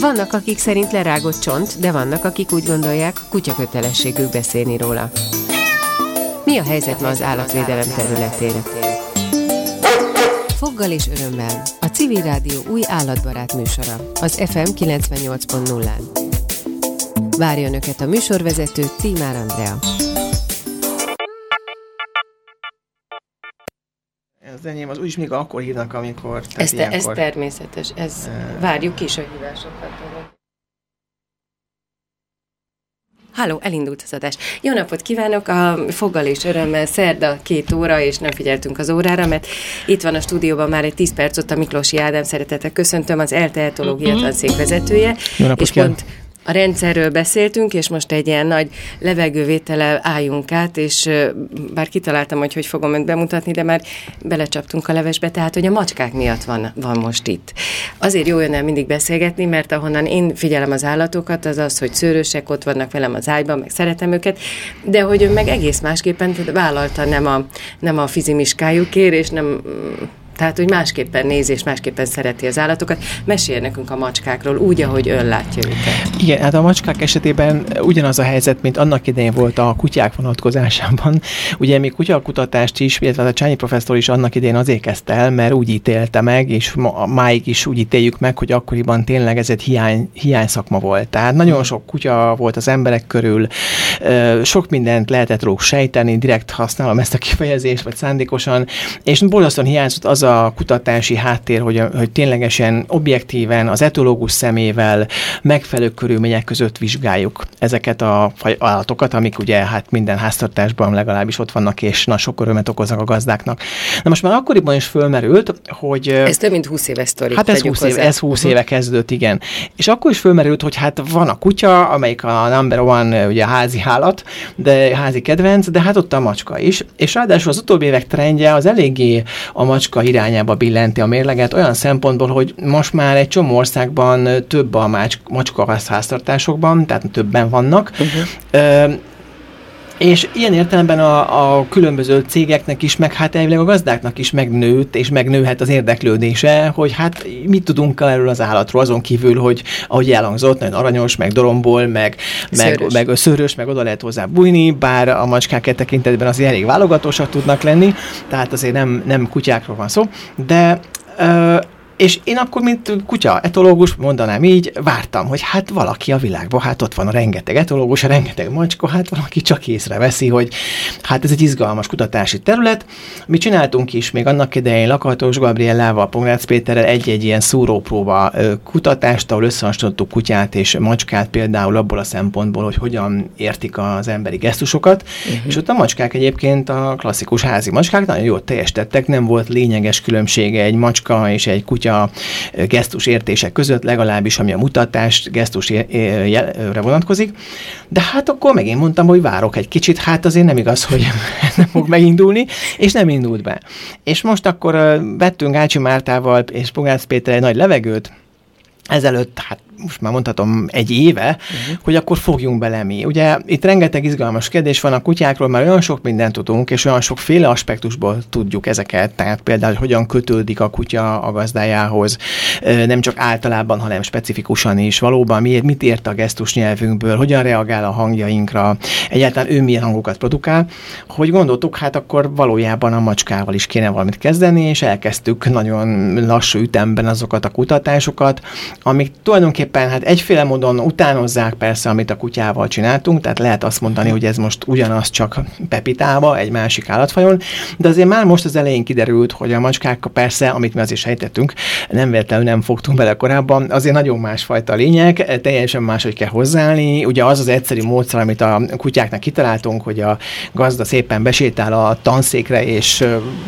Vannak, akik szerint lerágott csont, de vannak, akik úgy gondolják, kutya kötelességük beszélni róla. Mi a helyzet ma az állatvédelem területén? Foggal és örömmel. A Civil Rádió új állatbarát műsora. Az FM 98.0-án. Várja Önöket a műsorvezető Tímár Andrea. Az enyém az úgyis még akkor hívnak, amikor... Ez, te, ez természetes, ez uh, várjuk is a hívásokat. Háló, elindult az adás. Jó napot kívánok! A foggal és örömmel szerda két óra, és nem figyeltünk az órára, mert itt van a stúdióban már egy 10 perc ott a Miklósi Ádám szeretettel köszöntöm, az ELTE etológia mm-hmm. tanszékvezetője. Jó napot és pont a rendszerről beszéltünk, és most egy ilyen nagy levegővétele álljunk át, és bár kitaláltam, hogy hogy fogom önt bemutatni, de már belecsaptunk a levesbe, tehát hogy a macskák miatt van, van most itt. Azért jó önnel mindig beszélgetni, mert ahonnan én figyelem az állatokat, az az, hogy szőrösek ott vannak velem az ágyban, meg szeretem őket, de hogy ön meg egész másképpen vállalta nem a, nem a fizimiskájukért, és nem tehát, hogy másképpen nézi és másképpen szereti az állatokat. Mesélj nekünk a macskákról, úgy, ahogy ön látja őket. Igen, hát a macskák esetében ugyanaz a helyzet, mint annak idején volt a kutyák vonatkozásában. Ugye mi kutyakutatást is, illetve a Csányi professzor is annak idején azért kezdte el, mert úgy ítélte meg, és ma, máig is úgy ítéljük meg, hogy akkoriban tényleg ez egy hiány, hiány szakma volt. Tehát nagyon sok kutya volt az emberek körül, sok mindent lehetett róluk sejteni, direkt használom ezt a kifejezést, vagy szándékosan, és borzasztóan hiányzott az a kutatási háttér, hogy, hogy ténylegesen objektíven, az etológus szemével megfelelő körülmények között vizsgáljuk ezeket a állatokat, amik ugye hát minden háztartásban legalábbis ott vannak, és na sok örömet okoznak a gazdáknak. Na most már akkoriban is fölmerült, hogy... Ez több mint 20 éves sztori. Hát ez 20, éve, ez 20 éve kezdődött, igen. És akkor is fölmerült, hogy hát van a kutya, amelyik a number one, ugye a házi állat, de házi kedvenc, de hát ott a macska is. És ráadásul az utóbbi évek trendje az eléggé a macska irányába billenti a mérleget, olyan szempontból, hogy most már egy csomó országban több a macska háztartásokban, tehát többen vannak. Uh-huh. És ilyen értelemben a, a különböző cégeknek is, meg hát elvileg a gazdáknak is megnőtt, és megnőhet az érdeklődése, hogy hát mit tudunk erről az állatról, azon kívül, hogy ahogy elhangzott, nagyon aranyos, meg doromból, meg, meg, meg szőrös, meg oda lehet hozzá bújni, bár a macskák e tekintetben azért elég válogatósak tudnak lenni, tehát azért nem, nem kutyákról van szó, de és én akkor, mint kutya etológus, mondanám így, vártam, hogy hát valaki a világban, hát ott van a rengeteg etológus, a rengeteg macska, hát valaki csak észreveszi, hogy hát ez egy izgalmas kutatási terület. Mi csináltunk is még annak idején Lakatos Gabriellával, Pongrácz Péterrel egy-egy ilyen szúrópróba kutatást, ahol összehasonlítottuk kutyát és macskát például abból a szempontból, hogy hogyan értik az emberi gesztusokat, uh-huh. és ott a macskák egyébként a klasszikus házi macskák nagyon jól teljesítettek, nem volt lényeges különbsége egy macska és egy kutya a gesztus értések között, legalábbis ami a mutatást gesztusre vonatkozik. De hát akkor megint mondtam, hogy várok egy kicsit, hát azért nem igaz, hogy nem fog megindulni, és nem indult be. És most akkor vettünk Ácsi Mártával és Pogász Péter egy nagy levegőt, ezelőtt, hát most már mondhatom egy éve, uh-huh. hogy akkor fogjunk bele mi. Ugye itt rengeteg izgalmas kérdés van a kutyákról, mert olyan sok mindent tudunk, és olyan sokféle aspektusból tudjuk ezeket, tehát például, hogy hogyan kötődik a kutya a gazdájához, nem csak általában, hanem specifikusan is. Valóban miért, mit ért a gesztus nyelvünkből, hogyan reagál a hangjainkra, egyáltalán ő milyen hangokat produkál, hogy gondoltuk, hát akkor valójában a macskával is kéne valamit kezdeni, és elkezdtük nagyon lassú ütemben azokat a kutatásokat, amik tulajdonképpen tulajdonképpen hát egyféle módon utánozzák persze, amit a kutyával csináltunk, tehát lehet azt mondani, hogy ez most ugyanaz csak Pepitába, egy másik állatfajon, de azért már most az elején kiderült, hogy a macskák persze, amit mi azért sejtettünk, nem véletlenül nem fogtunk bele korábban, azért nagyon másfajta lények, teljesen máshogy kell hozzáállni. Ugye az az egyszerű módszer, amit a kutyáknak kitaláltunk, hogy a gazda szépen besétál a tanszékre, és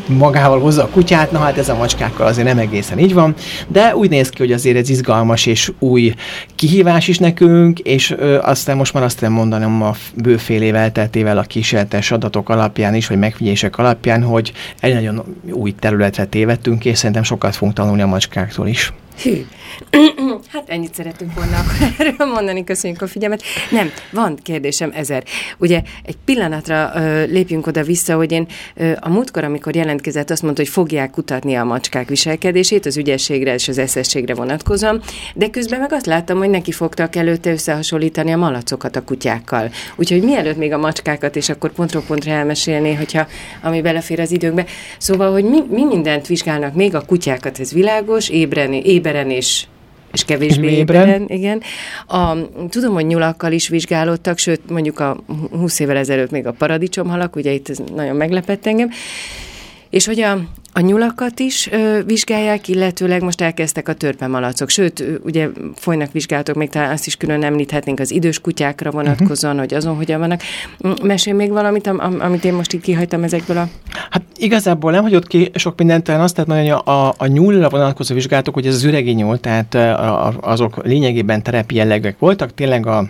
magával hozza a kutyát, na hát ez a macskákkal azért nem egészen így van, de úgy néz ki, hogy azért ez izgalmas és új kihívás is nekünk, és ö, aztán most már azt tudom mondanom a bőfél év elteltével a kísérletes adatok alapján is, vagy megfigyelések alapján, hogy egy nagyon új területre tévedtünk, és szerintem sokat fogunk tanulni a macskáktól is. Hű. Hát ennyit szeretünk volna erről mondani, köszönjük a figyelmet. Nem, van kérdésem ezer. Ugye egy pillanatra ö, lépjünk oda-vissza, hogy én ö, a múltkor, amikor jelentkezett, azt mondta, hogy fogják kutatni a macskák viselkedését, az ügyességre és az eszességre vonatkozóan, de közben meg azt láttam, hogy neki fogtak előtte összehasonlítani a malacokat a kutyákkal. Úgyhogy mielőtt még a macskákat, és akkor pontról pontra elmesélni, hogyha ami belefér az időkbe. Szóval, hogy mi, mi mindent vizsgálnak még a kutyákat, ez világos, ébren, éberen és és kevésbé ébren. ébren, igen. A, tudom, hogy nyulakkal is vizsgálódtak, sőt, mondjuk a 20 évvel ezelőtt még a paradicsomhalak, ugye itt ez nagyon meglepett engem, és hogy a, a nyulakat is ö, vizsgálják, illetőleg most elkezdtek a törpemalacok. Sőt, ugye folynak vizsgálatok, még talán azt is külön említhetnénk az idős kutyákra vonatkozóan, uh-huh. hogy azon hogyan vannak. Mesél még valamit, am, amit én most itt kihagytam ezekből a... Hát igazából nem hagyott ki sok mindent, talán azt lehet mondani, hogy a, a, a nyúlra vonatkozó vizsgálatok, hogy ez az üregi nyúl, tehát a, a, azok lényegében terepi jellegűek voltak, tényleg a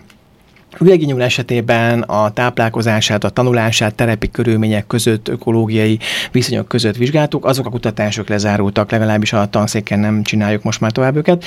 Üvegnyúl esetében a táplálkozását, a tanulását terepi körülmények között, ökológiai viszonyok között vizsgáltuk, azok a kutatások lezárultak, legalábbis a tanszéken nem csináljuk most már tovább őket.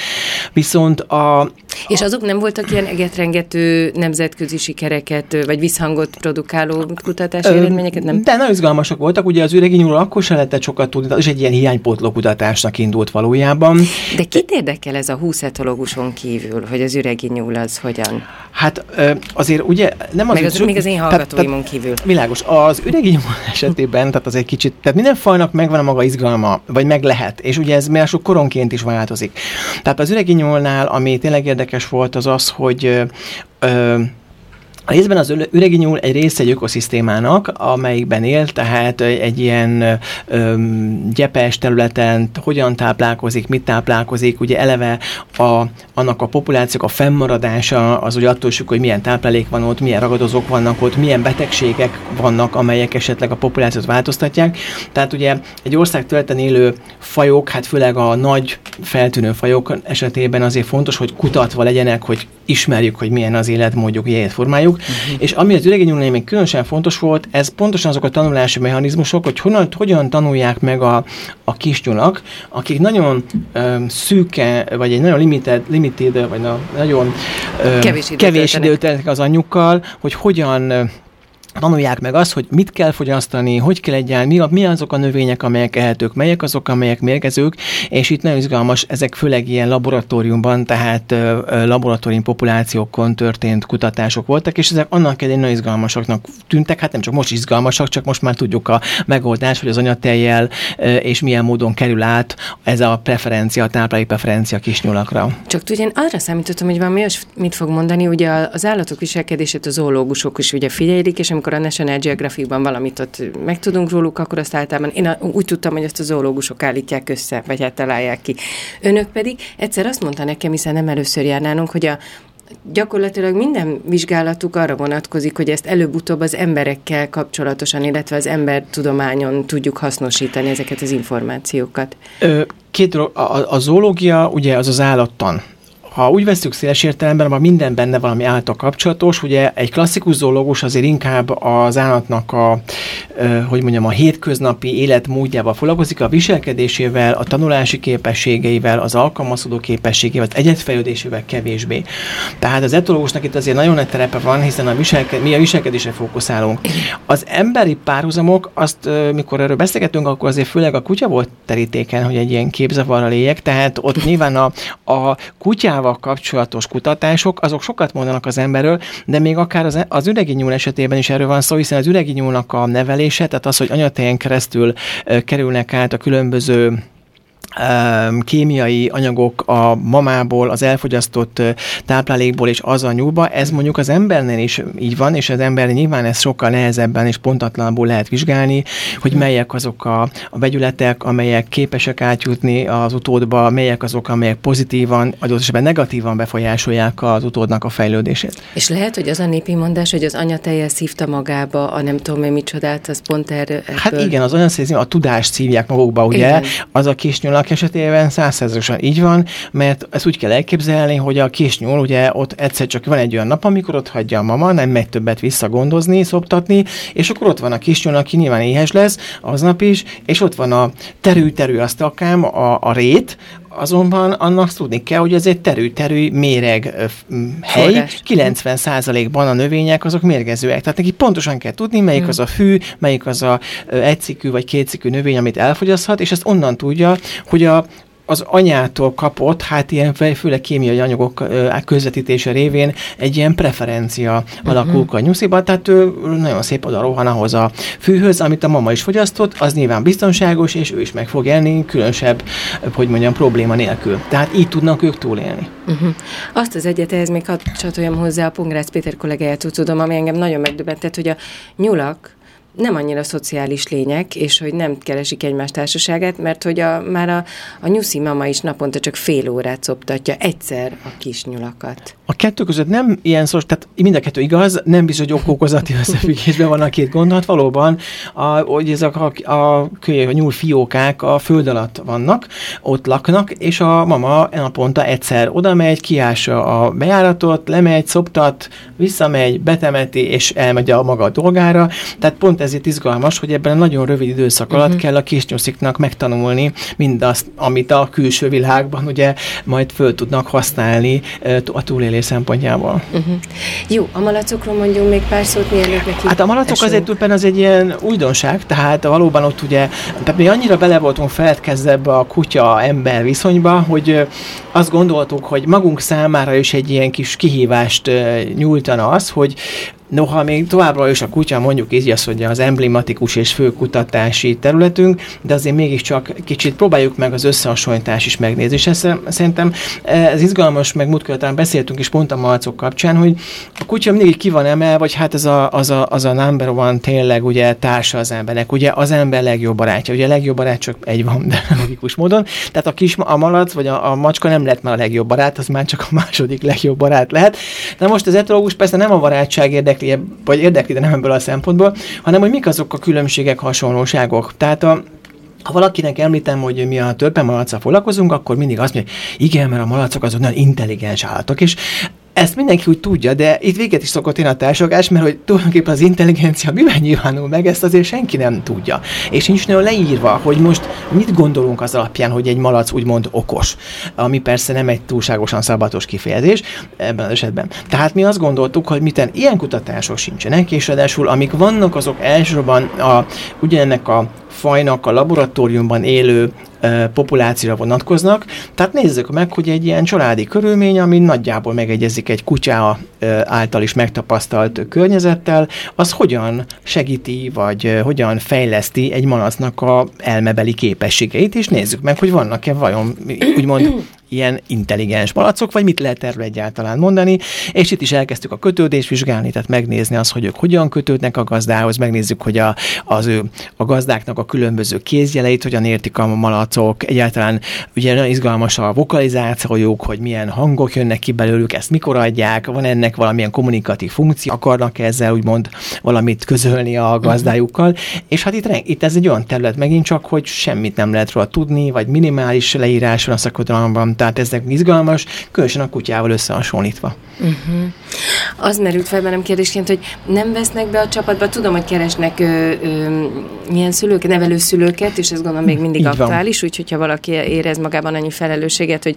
Viszont a... És azok nem voltak ilyen egetrengető nemzetközi sikereket, vagy visszhangot produkáló kutatási ö, eredményeket? Nem? De nagyon izgalmasak voltak, ugye az üreginyúlról akkor se lehetett sokat tudni, és egy ilyen hiánypótló kutatásnak indult valójában. De kit érdekel ez a húszetológuson kívül, hogy az üreginyúl az hogyan? Hát azért ugye nem az... Meg az, még az én hallgatóimon kívül. Világos. Az üregi esetében, tehát az egy kicsit, tehát minden fajnak megvan a maga izgalma, vagy meg lehet, és ugye ez már sok koronként is változik. Tehát az üregi nyúlnál, ami tényleg érdekes volt, az az, hogy ö, ö, részben az üregi nyúl egy része egy ökoszisztémának, amelyikben él, tehát egy ilyen ö, gyepes területen hogyan táplálkozik, mit táplálkozik, ugye eleve a, annak a populációk a fennmaradása az ugye attól függ, hogy milyen táplálék van ott, milyen ragadozók vannak ott, milyen betegségek vannak, amelyek esetleg a populációt változtatják. Tehát ugye egy ország területen élő fajok, hát főleg a nagy feltűnő fajok esetében azért fontos, hogy kutatva legyenek, hogy ismerjük, hogy milyen az életmódjuk, ilyen formájuk. Uh-huh. És ami az üregényúlnél még különösen fontos volt, ez pontosan azok a tanulási mechanizmusok, hogy honnan, hogyan tanulják meg a, a kisnyulak, akik nagyon um, szűke, vagy egy nagyon limited, limited vagy na, nagyon um, kevés időt kevés időt az anyukkal, hogy hogyan tanulják meg azt, hogy mit kell fogyasztani, hogy kell egyáltalán, mi, mi azok a növények, amelyek ehetők, melyek azok, amelyek mérgezők, és itt nagyon izgalmas, ezek főleg ilyen laboratóriumban, tehát laboratórium populációkon történt kutatások voltak, és ezek annak egy nagyon izgalmasaknak tűntek, hát nem csak most izgalmasak, csak most már tudjuk a megoldás, hogy az anyatejjel és milyen módon kerül át ez a preferencia, a táplálék preferencia kisnyulakra. Csak tudja, én arra számítottam, hogy valami mit fog mondani, ugye az állatok viselkedését az zoológusok is ugye figyelik, és amikor a National Geographicban valamit ott megtudunk róluk, akkor azt általában én úgy tudtam, hogy ezt a zoológusok állítják össze, vagy hát találják ki. Önök pedig egyszer azt mondta nekem, hiszen nem először járnálunk, hogy a, gyakorlatilag minden vizsgálatuk arra vonatkozik, hogy ezt előbb-utóbb az emberekkel kapcsolatosan, illetve az embertudományon tudjuk hasznosítani ezeket az információkat. Ö, két dolog, a, a zoológia ugye az az állattan ha úgy veszük széles értelemben, abban minden benne valami által kapcsolatos, ugye egy klasszikus zoológus azért inkább az állatnak a, hogy mondjam, a hétköznapi életmódjával foglalkozik, a viselkedésével, a tanulási képességeivel, az alkalmazkodó képességével, az egyetfejlődésével kevésbé. Tehát az etológusnak itt azért nagyon nagy terepe van, hiszen a viselke, mi a viselkedésre fókuszálunk. Az emberi párhuzamok, azt mikor erről beszélgetünk, akkor azért főleg a kutya volt terítéken, hogy egy ilyen képzavarral éljek, tehát ott nyilván a, a kutyával anyával kapcsolatos kutatások, azok sokat mondanak az emberről, de még akár az, az üregi nyúl esetében is erről van szó, hiszen az üregi nyúlnak a nevelése, tehát az, hogy anyatejen keresztül kerülnek át a különböző kémiai anyagok a mamából, az elfogyasztott táplálékból és az a nyúlba, ez mondjuk az embernél is így van, és az ember nyilván ez sokkal nehezebben és pontatlanabbul lehet vizsgálni, hogy melyek azok a, a vegyületek, amelyek képesek átjutni az utódba, melyek azok, amelyek pozitívan, adott esetben negatívan befolyásolják az utódnak a fejlődését. És lehet, hogy az a népi mondás, hogy az anya teljes szívta magába a nem tudom én micsodát, az pont erről. Hát igen, az olyan a tudást szívják magukba, ugye? Igen. Az a kis nyúl, nyulak esetében százszerzalékosan így van, mert ezt úgy kell elképzelni, hogy a kis nyúl ugye ott egyszer csak van egy olyan nap, amikor ott hagyja a mama, nem megy többet visszagondozni, szoptatni, és akkor ott van a kis nyúl, aki nyilván éhes lesz aznap is, és ott van a terű-terű asztalkám, a, a rét, azonban annak tudni kell, hogy ez egy terű-terű méreg hely. Forrás. 90%-ban a növények azok mérgezőek. Tehát neki pontosan kell tudni, melyik hmm. az a fű, melyik az a egycikű vagy kétcikű növény, amit elfogyaszthat, és ezt onnan tudja, hogy a az anyától kapott, hát ilyen főleg kémiai anyagok közvetítése révén egy ilyen preferencia uh-huh. alakul a nyusziba, tehát ő nagyon szép oda rohan ahhoz a fűhöz, amit a mama is fogyasztott, az nyilván biztonságos, és ő is meg fog élni, különösebb, hogy mondjam, probléma nélkül. Tehát így tudnak ők túlélni. Uh-huh. Azt az egyet ehhez még hadd csatoljam hozzá a Pongrácz Péter kollégájától tudom, ami engem nagyon megdöbbentett, hogy a nyulak nem annyira szociális lények, és hogy nem keresik egymás társaságát, mert hogy a, már a, a nyuszi mama is naponta csak fél órát szoptatja egyszer a kis nyulakat. A kettő között nem ilyen szó, tehát mind a kettő igaz, nem biztos, hogy okokozati összefüggésben van a két gondolat. Valóban, a, hogy ezek a, a, a, a nyúl fiókák a föld alatt vannak, ott laknak, és a mama naponta egyszer oda megy, kiássa a bejáratot, lemegy, szoptat, visszamegy, betemeti, és elmegy a maga dolgára. Tehát pont ezért izgalmas, hogy ebben a nagyon rövid időszak alatt uh-huh. kell a kisnyusziknak megtanulni mindazt, amit a külső világban ugye majd föl tudnak használni a túlélés szempontjából. Uh-huh. Jó, a malacokról mondjunk még pár szót, mielőtt neki Hát a malacok esünk. azért tulajdonképpen az egy ilyen újdonság, tehát valóban ott ugye, tehát mi annyira bele voltunk feledkezve ebbe a kutya-ember viszonyba, hogy azt gondoltuk, hogy magunk számára is egy ilyen kis kihívást nyújtana az, hogy Noha még továbbra is a kutya mondjuk így az, hogy az emblematikus és fő kutatási területünk, de azért mégiscsak kicsit próbáljuk meg az összehasonlítás is megnézni. És ez, szerintem ez izgalmas, meg múltkor beszéltünk is pont a malcok kapcsán, hogy a kutya mindig ki van emel, vagy hát ez a, az, a, az a number one tényleg ugye társa az embernek. Ugye az ember legjobb barátja. Ugye a legjobb barát csak egy van, de logikus módon. Tehát a kis a malac vagy a, a macska nem lett már a legjobb barát, az már csak a második legjobb barát lehet. De most az etológus persze nem a barátság érdekli érdekli, vagy érdekli, de nem ebből a szempontból, hanem hogy mik azok a különbségek, hasonlóságok. Tehát a, ha valakinek említem, hogy mi a törpemalacsal foglalkozunk, akkor mindig azt mondja, hogy igen, mert a malacok azok nagyon intelligens állatok, és ezt mindenki úgy tudja, de itt véget is szokott én a társadalás, mert hogy tulajdonképpen az intelligencia miben nyilvánul meg, ezt azért senki nem tudja. És nincs nagyon leírva, hogy most mit gondolunk az alapján, hogy egy malac úgymond okos, ami persze nem egy túlságosan szabatos kifejezés ebben az esetben. Tehát mi azt gondoltuk, hogy miten ilyen kutatások sincsenek, és ráadásul amik vannak, azok elsősorban a, ugyanennek a fajnak a laboratóriumban élő populációra vonatkoznak. Tehát nézzük meg, hogy egy ilyen családi körülmény, ami nagyjából megegyezik egy kutya által is megtapasztalt környezettel, az hogyan segíti, vagy hogyan fejleszti egy malacnak a elmebeli képességeit, és nézzük meg, hogy vannak-e vajon úgymond ilyen intelligens malacok, vagy mit lehet erről egyáltalán mondani, és itt is elkezdtük a kötődést vizsgálni, tehát megnézni azt, hogy ők hogyan kötődnek a gazdához, megnézzük, hogy a, az ő, a gazdáknak a különböző kézjeleit hogyan értik a malacok, egyáltalán ugye nagyon izgalmas a vokalizációjuk, hogy milyen hangok jönnek ki belőlük, ezt mikor adják, van ennek valamilyen kommunikatív funkció, akarnak ezzel úgymond valamit közölni a gazdájukkal, és hát itt, itt ez egy olyan terület megint csak, hogy semmit nem lehet róla tudni, vagy minimális leírás van a szakodalomban, tehát ezek izgalmas, különösen a kutyával összehasonlítva. Uh-huh. Az merült fel bennem kérdésként, hogy nem vesznek be a csapatba, tudom, hogy keresnek ö, ö, milyen szülőket, nevelőszülőket, és ez gondolom még mindig Így aktuális, úgyhogy ha valaki érez magában annyi felelősséget, hogy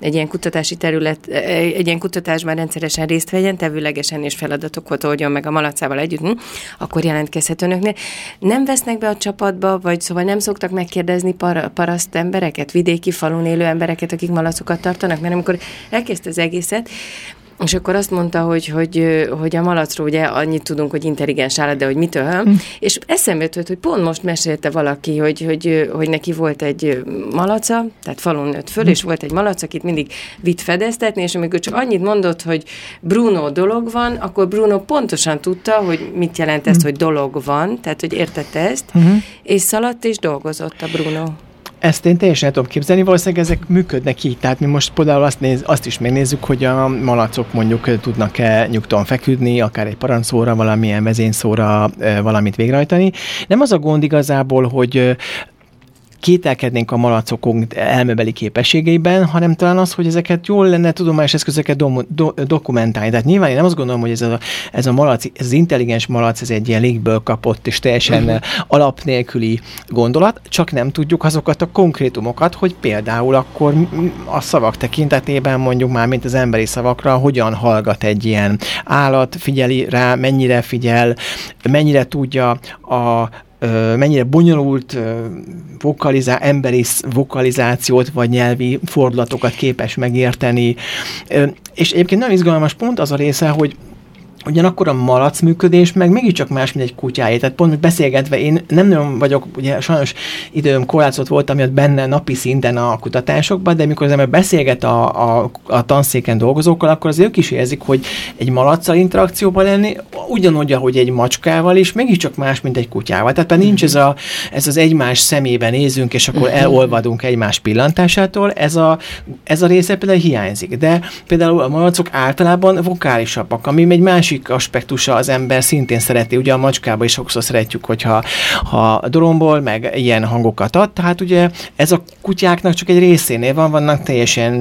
egy ilyen kutatási terület, egy ilyen kutatásban rendszeresen részt vegyen, tevőlegesen és feladatokat oldjon meg a malacával együtt, hm, akkor jelentkezhet önöknél. Nem vesznek be a csapatba, vagy szóval nem szoktak megkérdezni par- paraszt embereket, vidéki falun élő embereket, akik malacokat tartanak, mert amikor elkezdte az egészet, és akkor azt mondta, hogy, hogy, hogy a malacról ugye annyit tudunk, hogy intelligens állat, de hogy mitől, hm. és eszembe jutott, hogy pont most mesélte valaki, hogy, hogy, hogy neki volt egy malaca, tehát falun nőtt föl, hm. és volt egy malac, akit mindig vitt fedeztetni, és amikor csak annyit mondott, hogy Bruno dolog van, akkor Bruno pontosan tudta, hogy mit jelent ez, hm. hogy dolog van, tehát hogy értette ezt, hm. és szaladt és dolgozott a Bruno. Ezt én teljesen tudom képzelni, valószínűleg ezek működnek így. Tehát mi most például azt, néz, azt is megnézzük, hogy a malacok mondjuk tudnak-e nyugton feküdni, akár egy parancsszóra, valamilyen vezényszóra valamit végrehajtani. Nem az a gond igazából, hogy kételkednénk a malacok elmebeli képességeiben, hanem talán az, hogy ezeket jól lenne tudományos eszközöket do, do, dokumentálni. Tehát nyilván én nem azt gondolom, hogy ez a, ez a malac, ez az intelligens malac, ez egy ilyen légből kapott és teljesen uh-huh. alap nélküli gondolat, csak nem tudjuk azokat a konkrétumokat, hogy például akkor a szavak tekintetében mondjuk már, mint az emberi szavakra, hogyan hallgat egy ilyen állat, figyeli rá, mennyire figyel, mennyire tudja a mennyire bonyolult vokalizá- emberi vokalizációt vagy nyelvi fordulatokat képes megérteni. És egyébként nem izgalmas pont az a része, hogy Ugyanakkor a malac működés meg mégiscsak más, mint egy kutyáé. Tehát pont, beszélgetve, én nem nagyon vagyok, ugye sajnos időm korlátozott volt, amiatt benne napi szinten a kutatásokban, de mikor az ember beszélget a, a, a tanszéken dolgozókkal, akkor az ők is érzik, hogy egy malacsal interakcióban lenni, ugyanúgy, ahogy egy macskával is, mégiscsak más, mint egy kutyával. Tehát nincs ez, a, ez az egymás szemébe nézünk, és akkor elolvadunk egymás pillantásától, ez a, ez a része például hiányzik. De például a malacok általában vokálisabbak, ami egy másik másik aspektusa az ember szintén szereti, ugye a macskába is sokszor szeretjük, hogyha ha doromból, meg ilyen hangokat ad, tehát ugye ez a kutyáknak csak egy részénél van, vannak teljesen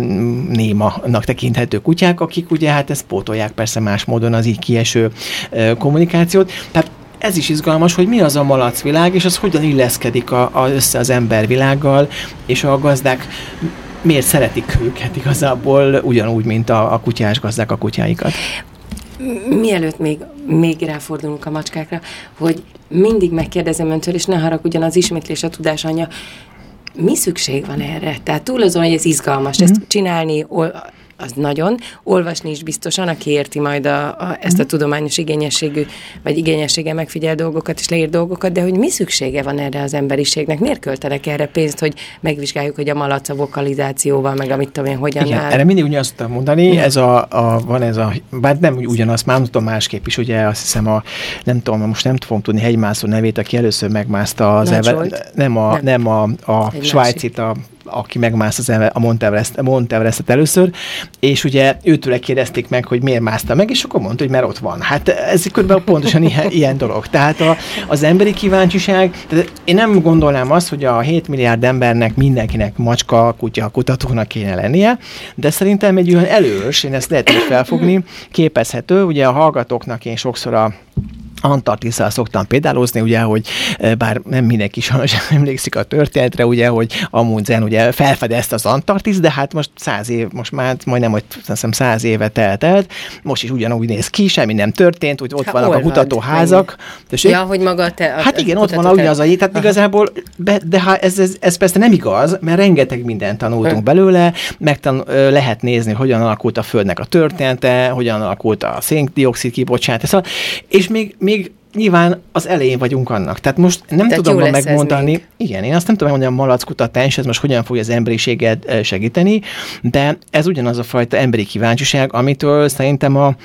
némanak tekinthető kutyák, akik ugye hát ezt pótolják persze más módon az így kieső kommunikációt, tehát ez is izgalmas, hogy mi az a malacvilág, és az hogyan illeszkedik a, a, össze az embervilággal, és a gazdák miért szeretik őket igazából ugyanúgy, mint a, a kutyás gazdák a kutyáikat mielőtt még, még ráfordulunk a macskákra, hogy mindig megkérdezem öntől, és ne haragudjon az ismétlés a tudás anyja, mi szükség van erre? Tehát túl azon, hogy ez izgalmas, mm-hmm. ezt mhm. csinálni, az nagyon. Olvasni is biztosan, aki érti majd a, a, ezt a mhm. tudományos igényességű, vagy igényessége megfigyel dolgokat és leír dolgokat, de hogy mi szüksége van erre az emberiségnek? Miért költenek erre pénzt, hogy megvizsgáljuk, hogy a malac a vokalizációval, meg amit tudom én, hogyan Igen, áll? erre mindig ugyanazt tudom mondani, ez a, a, van ez a, bár nem ugyanaz, már tudom másképp is, ugye azt hiszem a, nem tudom, most nem tudom tudni hegymászó nevét, aki először megmászta az Eve, nem a, nem. nem a, a svájcit, a aki megmász az a Monteverest, Monteverestet először, és ugye őtőle kérdezték meg, hogy miért mászta meg, és akkor mondta, hogy mert ott van. Hát ez körülbelül pontosan ilyen, ilyen dolog. Tehát a, az emberi kíváncsiság, tehát én nem gondolnám azt, hogy a 7 milliárd embernek mindenkinek macska, kutya, kutatónak kéne lennie, de szerintem egy olyan elős, én ezt lehet felfogni, képezhető, ugye a hallgatóknak én sokszor a Antarktiszal szoktam példálózni, ugye, hogy eh, bár nem mindenki sajnos emlékszik a történetre, ugye, hogy Amundsen ugye felfedezte az Antarktisz, de hát most száz év, most már majdnem, hogy hiszem száz éve telt el, most is ugyanúgy néz ki, semmi nem történt, úgy ott hát vannak a kutatóházak. Ja, hogy maga te... A, hát igen, ott van ugye az a tehát Aha. igazából, be, de hát ez, ez, ez, persze nem igaz, mert rengeteg mindent tanultunk belőle, megtan, lehet nézni, hogyan alakult a Földnek a története, hogyan alakult a széndiokszid kibocsátás, szóval, és még még nyilván az elején vagyunk annak. Tehát most nem Tehát tudom megmondani, igen, én azt nem tudom megmondani, a malackutatás, ez most hogyan fogja az emberiséget segíteni, de ez ugyanaz a fajta emberi kíváncsiság, amitől szerintem a,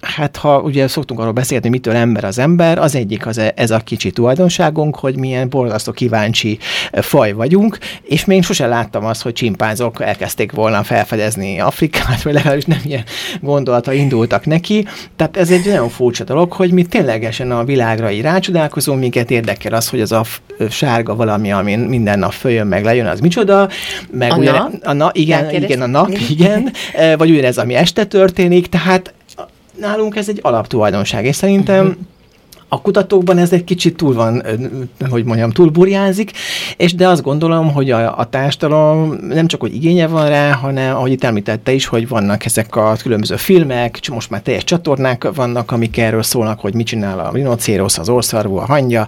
Hát ha ugye szoktunk arról beszélni, mitől ember az ember, az egyik az e, ez a kicsi tulajdonságunk, hogy milyen borzasztó kíváncsi e, faj vagyunk, és még sose láttam azt, hogy csimpánzok elkezdték volna felfedezni Afrikát, vagy legalábbis nem ilyen gondolata indultak neki. Tehát ez egy nagyon furcsa dolog, hogy mi ténylegesen a világra így rácsodálkozunk, minket érdekel az, hogy az a sárga valami, ami minden nap följön, meg lejön, az micsoda, meg a ugye, nap? a na, igen, igen, a nap, igen, e, vagy ugyanez, ami este történik, tehát nálunk ez egy alaptulajdonság, és szerintem uh-huh. A kutatókban ez egy kicsit túl van, hogy mondjam, túl burjánzik, és de azt gondolom, hogy a, a társadalom nem csak, hogy igénye van rá, hanem, ahogy itt említette is, hogy vannak ezek a különböző filmek, most már teljes csatornák vannak, amik erről szólnak, hogy mit csinál a rinocérosz, az orszarvú, a hangya.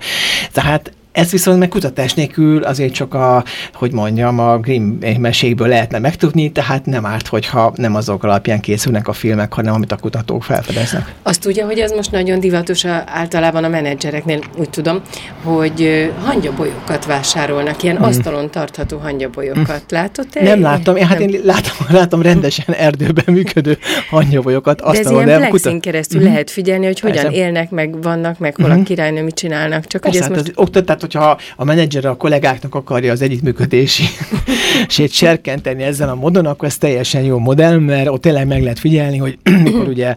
Tehát ez viszont meg kutatás nélkül azért csak a, hogy mondjam, a Grimm mesékből lehetne megtudni, tehát nem árt, hogyha nem azok alapján készülnek a filmek, hanem amit a kutatók felfedeznek. Azt tudja, hogy ez most nagyon divatos a, általában a menedzsereknél, úgy tudom, hogy hangyabolyókat vásárolnak, ilyen hmm. asztalon tartható hangyabolyókat. Hmm. Látott -e? Nem látom, én, hát nem. én látom, látom rendesen erdőben működő hangyabolyokat asztalon. De ez ilyen plexin keresztül hmm. lehet figyelni, hogy hogyan Persze. élnek, meg vannak, meg hol hmm. a királynő mit csinálnak. Csak Persze, hogy ez hát most... az, tehát hogyha a menedzser a kollégáknak akarja az együttműködési sét serkenteni ezzel a módon, akkor ez teljesen jó modell, mert ott tényleg meg lehet figyelni, hogy mikor ugye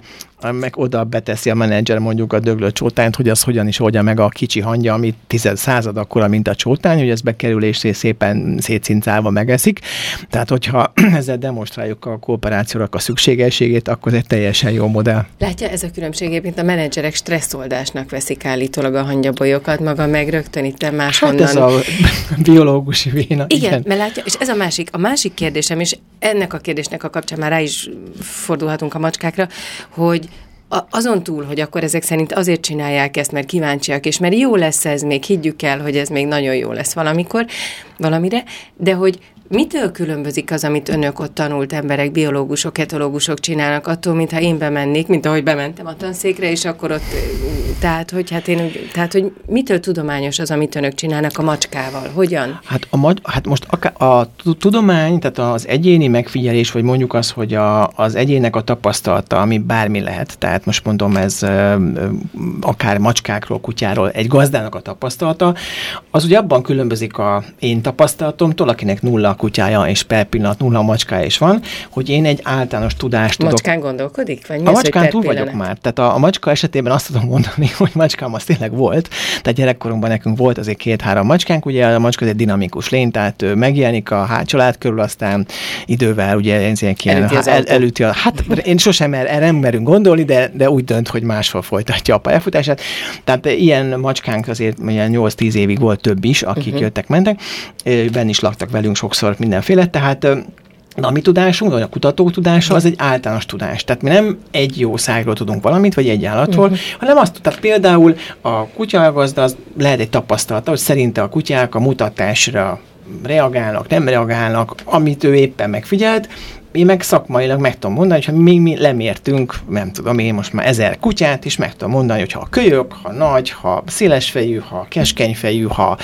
meg oda beteszi a menedzser mondjuk a döglő csótányt, hogy az hogyan is oldja meg a kicsi hangja, ami tized század akkora, mint a csótány, hogy ez bekerül és szépen szétszincálva megeszik. Tehát, hogyha ezzel demonstráljuk a kooperációnak a szükségességét, akkor ez egy teljesen jó modell. Látja, ez a különbség, mint a menedzserek stresszoldásnak veszik állítólag a hangyabolyokat, maga meg rögtön itt máshonnan. Hát ez a biológusi véna. Igen, igen, mert látja, és ez a másik, a másik kérdésem, és ennek a kérdésnek a kapcsán már rá is fordulhatunk a macskákra, hogy azon túl, hogy akkor ezek szerint azért csinálják ezt, mert kíváncsiak, és mert jó lesz ez még, higgyük el, hogy ez még nagyon jó lesz valamikor, valamire, de hogy Mitől különbözik az, amit önök ott tanult emberek, biológusok, etológusok csinálnak attól, mintha én bemennék, mint ahogy bementem a tanszékre, és akkor ott, tehát hogy, hát én, tehát, hogy mitől tudományos az, amit önök csinálnak a macskával? Hogyan? Hát, a, hát most a, a tudomány, tehát az egyéni megfigyelés, vagy mondjuk az, hogy a, az egyének a tapasztalata, ami bármi lehet, tehát most mondom, ez akár macskákról, kutyáról, egy gazdának a tapasztalata, az ugye abban különbözik a én tapasztalatomtól, akinek nulla kutyája, és per pillanat nulla macskája is van, hogy én egy általános tudást tudok. Macskán gondolkodik? Vagy mi a az, macskán túl vagyok már. Tehát a, a macska esetében azt tudom mondani, hogy macskám az tényleg volt. Tehát gyerekkorunkban nekünk volt azért két-három macskánk, ugye a macska egy dinamikus lény, tehát ő megjelenik a család körül, aztán idővel ugye ez ilyen ilyen, elüti, el, elüti a, hát én sosem er, erre nem merünk gondolni, de, de úgy dönt, hogy máshol folytatja a pályafutását. Tehát ilyen macskánk azért 8-10 évig volt több is, akik uh-huh. jöttek, mentek, benn is laktak velünk sokszor sokszor mindenféle, tehát Na, a mi tudásunk, vagy a kutatók tudása, az egy általános tudás. Tehát mi nem egy jó szágról tudunk valamit, vagy egy állatról, uh-huh. hanem azt, tehát például a kutyagazda az lehet egy tapasztalata, hogy szerinte a kutyák a mutatásra reagálnak, nem reagálnak, amit ő éppen megfigyelt, én meg szakmailag meg tudom mondani, hogy még mi lemértünk, nem tudom én most már ezer kutyát, és meg tudom mondani, hogy ha kölyök, ha nagy, ha szélesfejű, ha keskenyfejű, ha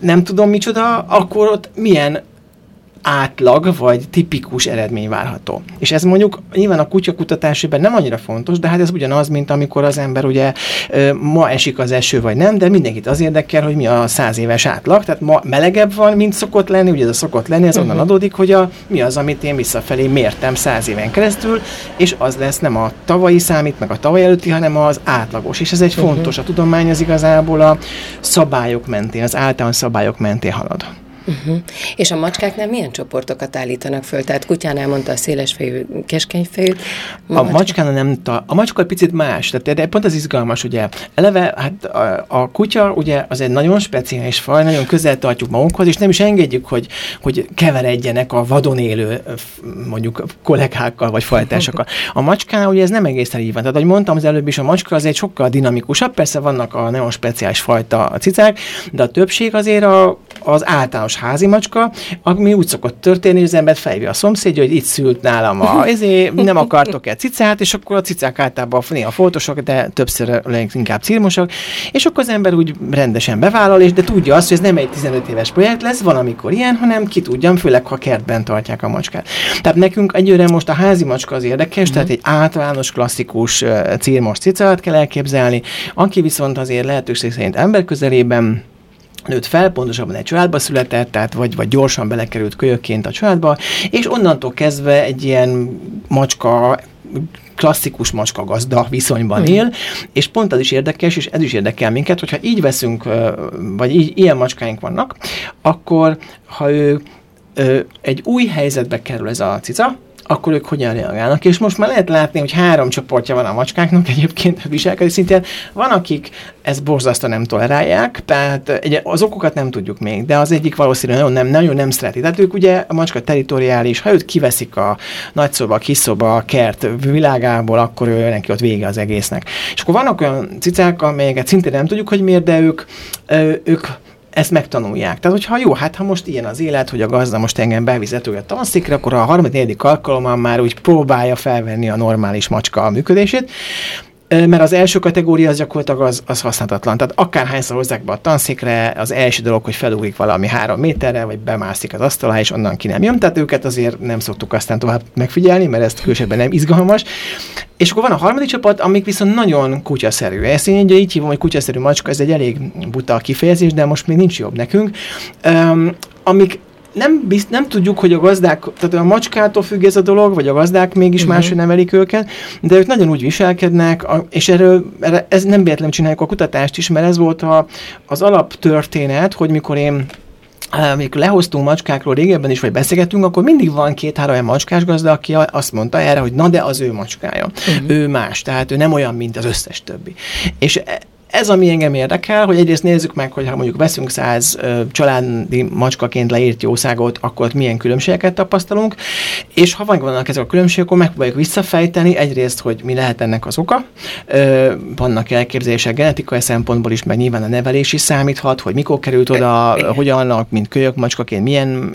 nem tudom micsoda, akkor ott milyen átlag vagy tipikus eredmény várható. És ez mondjuk nyilván a kutyakutatásében nem annyira fontos, de hát ez ugyanaz, mint amikor az ember ugye ma esik az eső vagy nem, de mindenkit az érdekel, hogy mi a száz éves átlag, tehát ma melegebb van, mint szokott lenni, ugye ez a szokott lenni, ez onnan uh-huh. adódik, hogy a, mi az, amit én visszafelé mértem száz éven keresztül, és az lesz nem a tavalyi számít, meg a tavaly előtti, hanem az átlagos. És ez egy uh-huh. fontos, a tudomány az igazából a szabályok mentén, az általános szabályok mentén halad. Uh-huh. És a macskáknál milyen csoportokat állítanak föl? Tehát kutyánál mondta a szélesfejű, keskenyfejű. A, macskánál nem, ta, a macska picit más, tehát de pont az izgalmas, ugye. Eleve, hát a, a kutya ugye az egy nagyon speciális faj, nagyon közel tartjuk magunkhoz, és nem is engedjük, hogy, hogy keveredjenek a vadon élő mondjuk kollégákkal vagy fajtásokkal. A macskánál ugye ez nem egészen így van. Tehát, ahogy mondtam az előbb is, a macska az egy sokkal dinamikusabb, persze vannak a nagyon speciális fajta a cicák, de a többség azért a, az általános házi macska, ami úgy szokott történni, hogy az ember fejvi a szomszédja, hogy itt szült nálam a ezé, nem akartok-e cicát, és akkor a cicák általában néha foltosok, de többször inkább círmosak, és akkor az ember úgy rendesen bevállal, és de tudja azt, hogy ez nem egy 15 éves projekt lesz, van amikor ilyen, hanem ki tudjam, főleg ha kertben tartják a macskát. Tehát nekünk egyőre most a házi macska az érdekes, mm. tehát egy általános, klasszikus uh, círmos cicát kell elképzelni, aki viszont azért lehetőség szerint ember közelében nőtt fel, pontosabban egy családba született, tehát vagy, vagy gyorsan belekerült kölyökként a családba, és onnantól kezdve egy ilyen macska klasszikus macska gazda viszonyban él, mm. és pont az is érdekes, és ez is érdekel minket, hogyha így veszünk, vagy így, ilyen macskáink vannak, akkor ha ő egy új helyzetbe kerül ez a cica, akkor ők hogyan reagálnak. És most már lehet látni, hogy három csoportja van a macskáknak egyébként a viselkedés szintén. Van, akik ezt borzasztó nem tolerálják, tehát az okokat nem tudjuk még, de az egyik valószínűleg nagyon nem, nagyon nem szereti. Tehát ők ugye a macska teritoriális, ha őt kiveszik a nagyszoba, a kiszoba, a kert világából, akkor ő neki ott vége az egésznek. És akkor vannak olyan cicák, amelyeket szintén nem tudjuk, hogy miért, de ők, ők ezt megtanulják. Tehát, hogyha jó, hát ha most ilyen az élet, hogy a gazda most engem bevizető a tanszékre, akkor a harmadik, negyedik alkalommal már úgy próbálja felvenni a normális macska működését mert az első kategória az gyakorlatilag az, az használhatatlan. Tehát akárhányszor hozzák be a tanszékre, az első dolog, hogy felugrik valami három méterre, vagy bemászik az asztalá, és onnan ki nem jön. Tehát őket azért nem szoktuk aztán tovább megfigyelni, mert ezt külsőben nem izgalmas. És akkor van a harmadik csapat, amik viszont nagyon kutyaszerű. Ezt én ugye így hívom, hogy kutyaszerű macska, ez egy elég buta kifejezés, de most még nincs jobb nekünk. Um, amik nem, bizt, nem tudjuk, hogy a gazdák, tehát a macskától függ ez a dolog, vagy a gazdák mégis uh-huh. máshogy nevelik őket, de ők nagyon úgy viselkednek, és erről, erre, ez nem véletlenül csináljuk a kutatást is, mert ez volt a, az alaptörténet, hogy mikor én amikor lehoztunk macskákról régebben is, vagy beszélgettünk, akkor mindig van két-három olyan macskás gazda, aki azt mondta erre, hogy na de az ő macskája. Uh-huh. Ő más, tehát ő nem olyan, mint az összes többi. És ez, ami engem érdekel, hogy egyrészt nézzük meg, hogy ha mondjuk veszünk száz családi macskaként leírt jószágot, akkor ott milyen különbségeket tapasztalunk, és ha vannak ezek a különbségek, akkor megpróbáljuk visszafejteni egyrészt, hogy mi lehet ennek az oka. Vannak elképzelések genetikai szempontból is, meg nyilván a nevelés is számíthat, hogy mikor került oda, hogyan annak, mint kölyök macskaként, milyen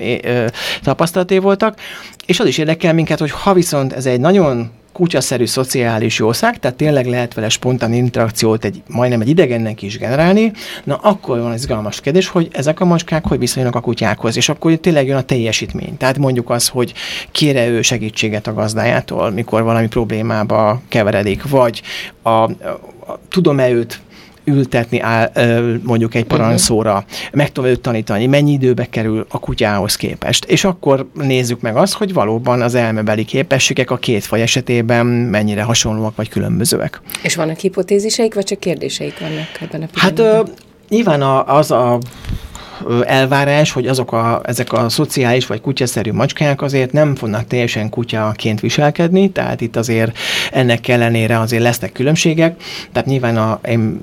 tapasztalaté voltak. És az is érdekel minket, hogy ha viszont ez egy nagyon kutyaszerű szociális jószág, tehát tényleg lehet vele spontán interakciót egy, majdnem egy idegennek is generálni, na akkor van izgalmas kérdés, hogy ezek a macskák hogy viszonyulnak a kutyákhoz, és akkor tényleg jön a teljesítmény. Tehát mondjuk az, hogy kére ő segítséget a gazdájától, mikor valami problémába keveredik, vagy a, a, a tudom-e őt ültetni áll, mondjuk egy mhm. parancsóra, meg tovább őt tanítani, mennyi időbe kerül a kutyához képest. És akkor nézzük meg azt, hogy valóban az elmebeli képességek a két faj esetében mennyire hasonlóak vagy különbözőek. És vannak hipotéziseik, vagy csak kérdéseik vannak ebben a Hát ö, nyilván a, az a elvárás, hogy azok a, ezek a szociális vagy kutyaszerű macskák azért nem fognak teljesen kutyaként viselkedni, tehát itt azért ennek ellenére azért lesznek különbségek, tehát nyilván a, én,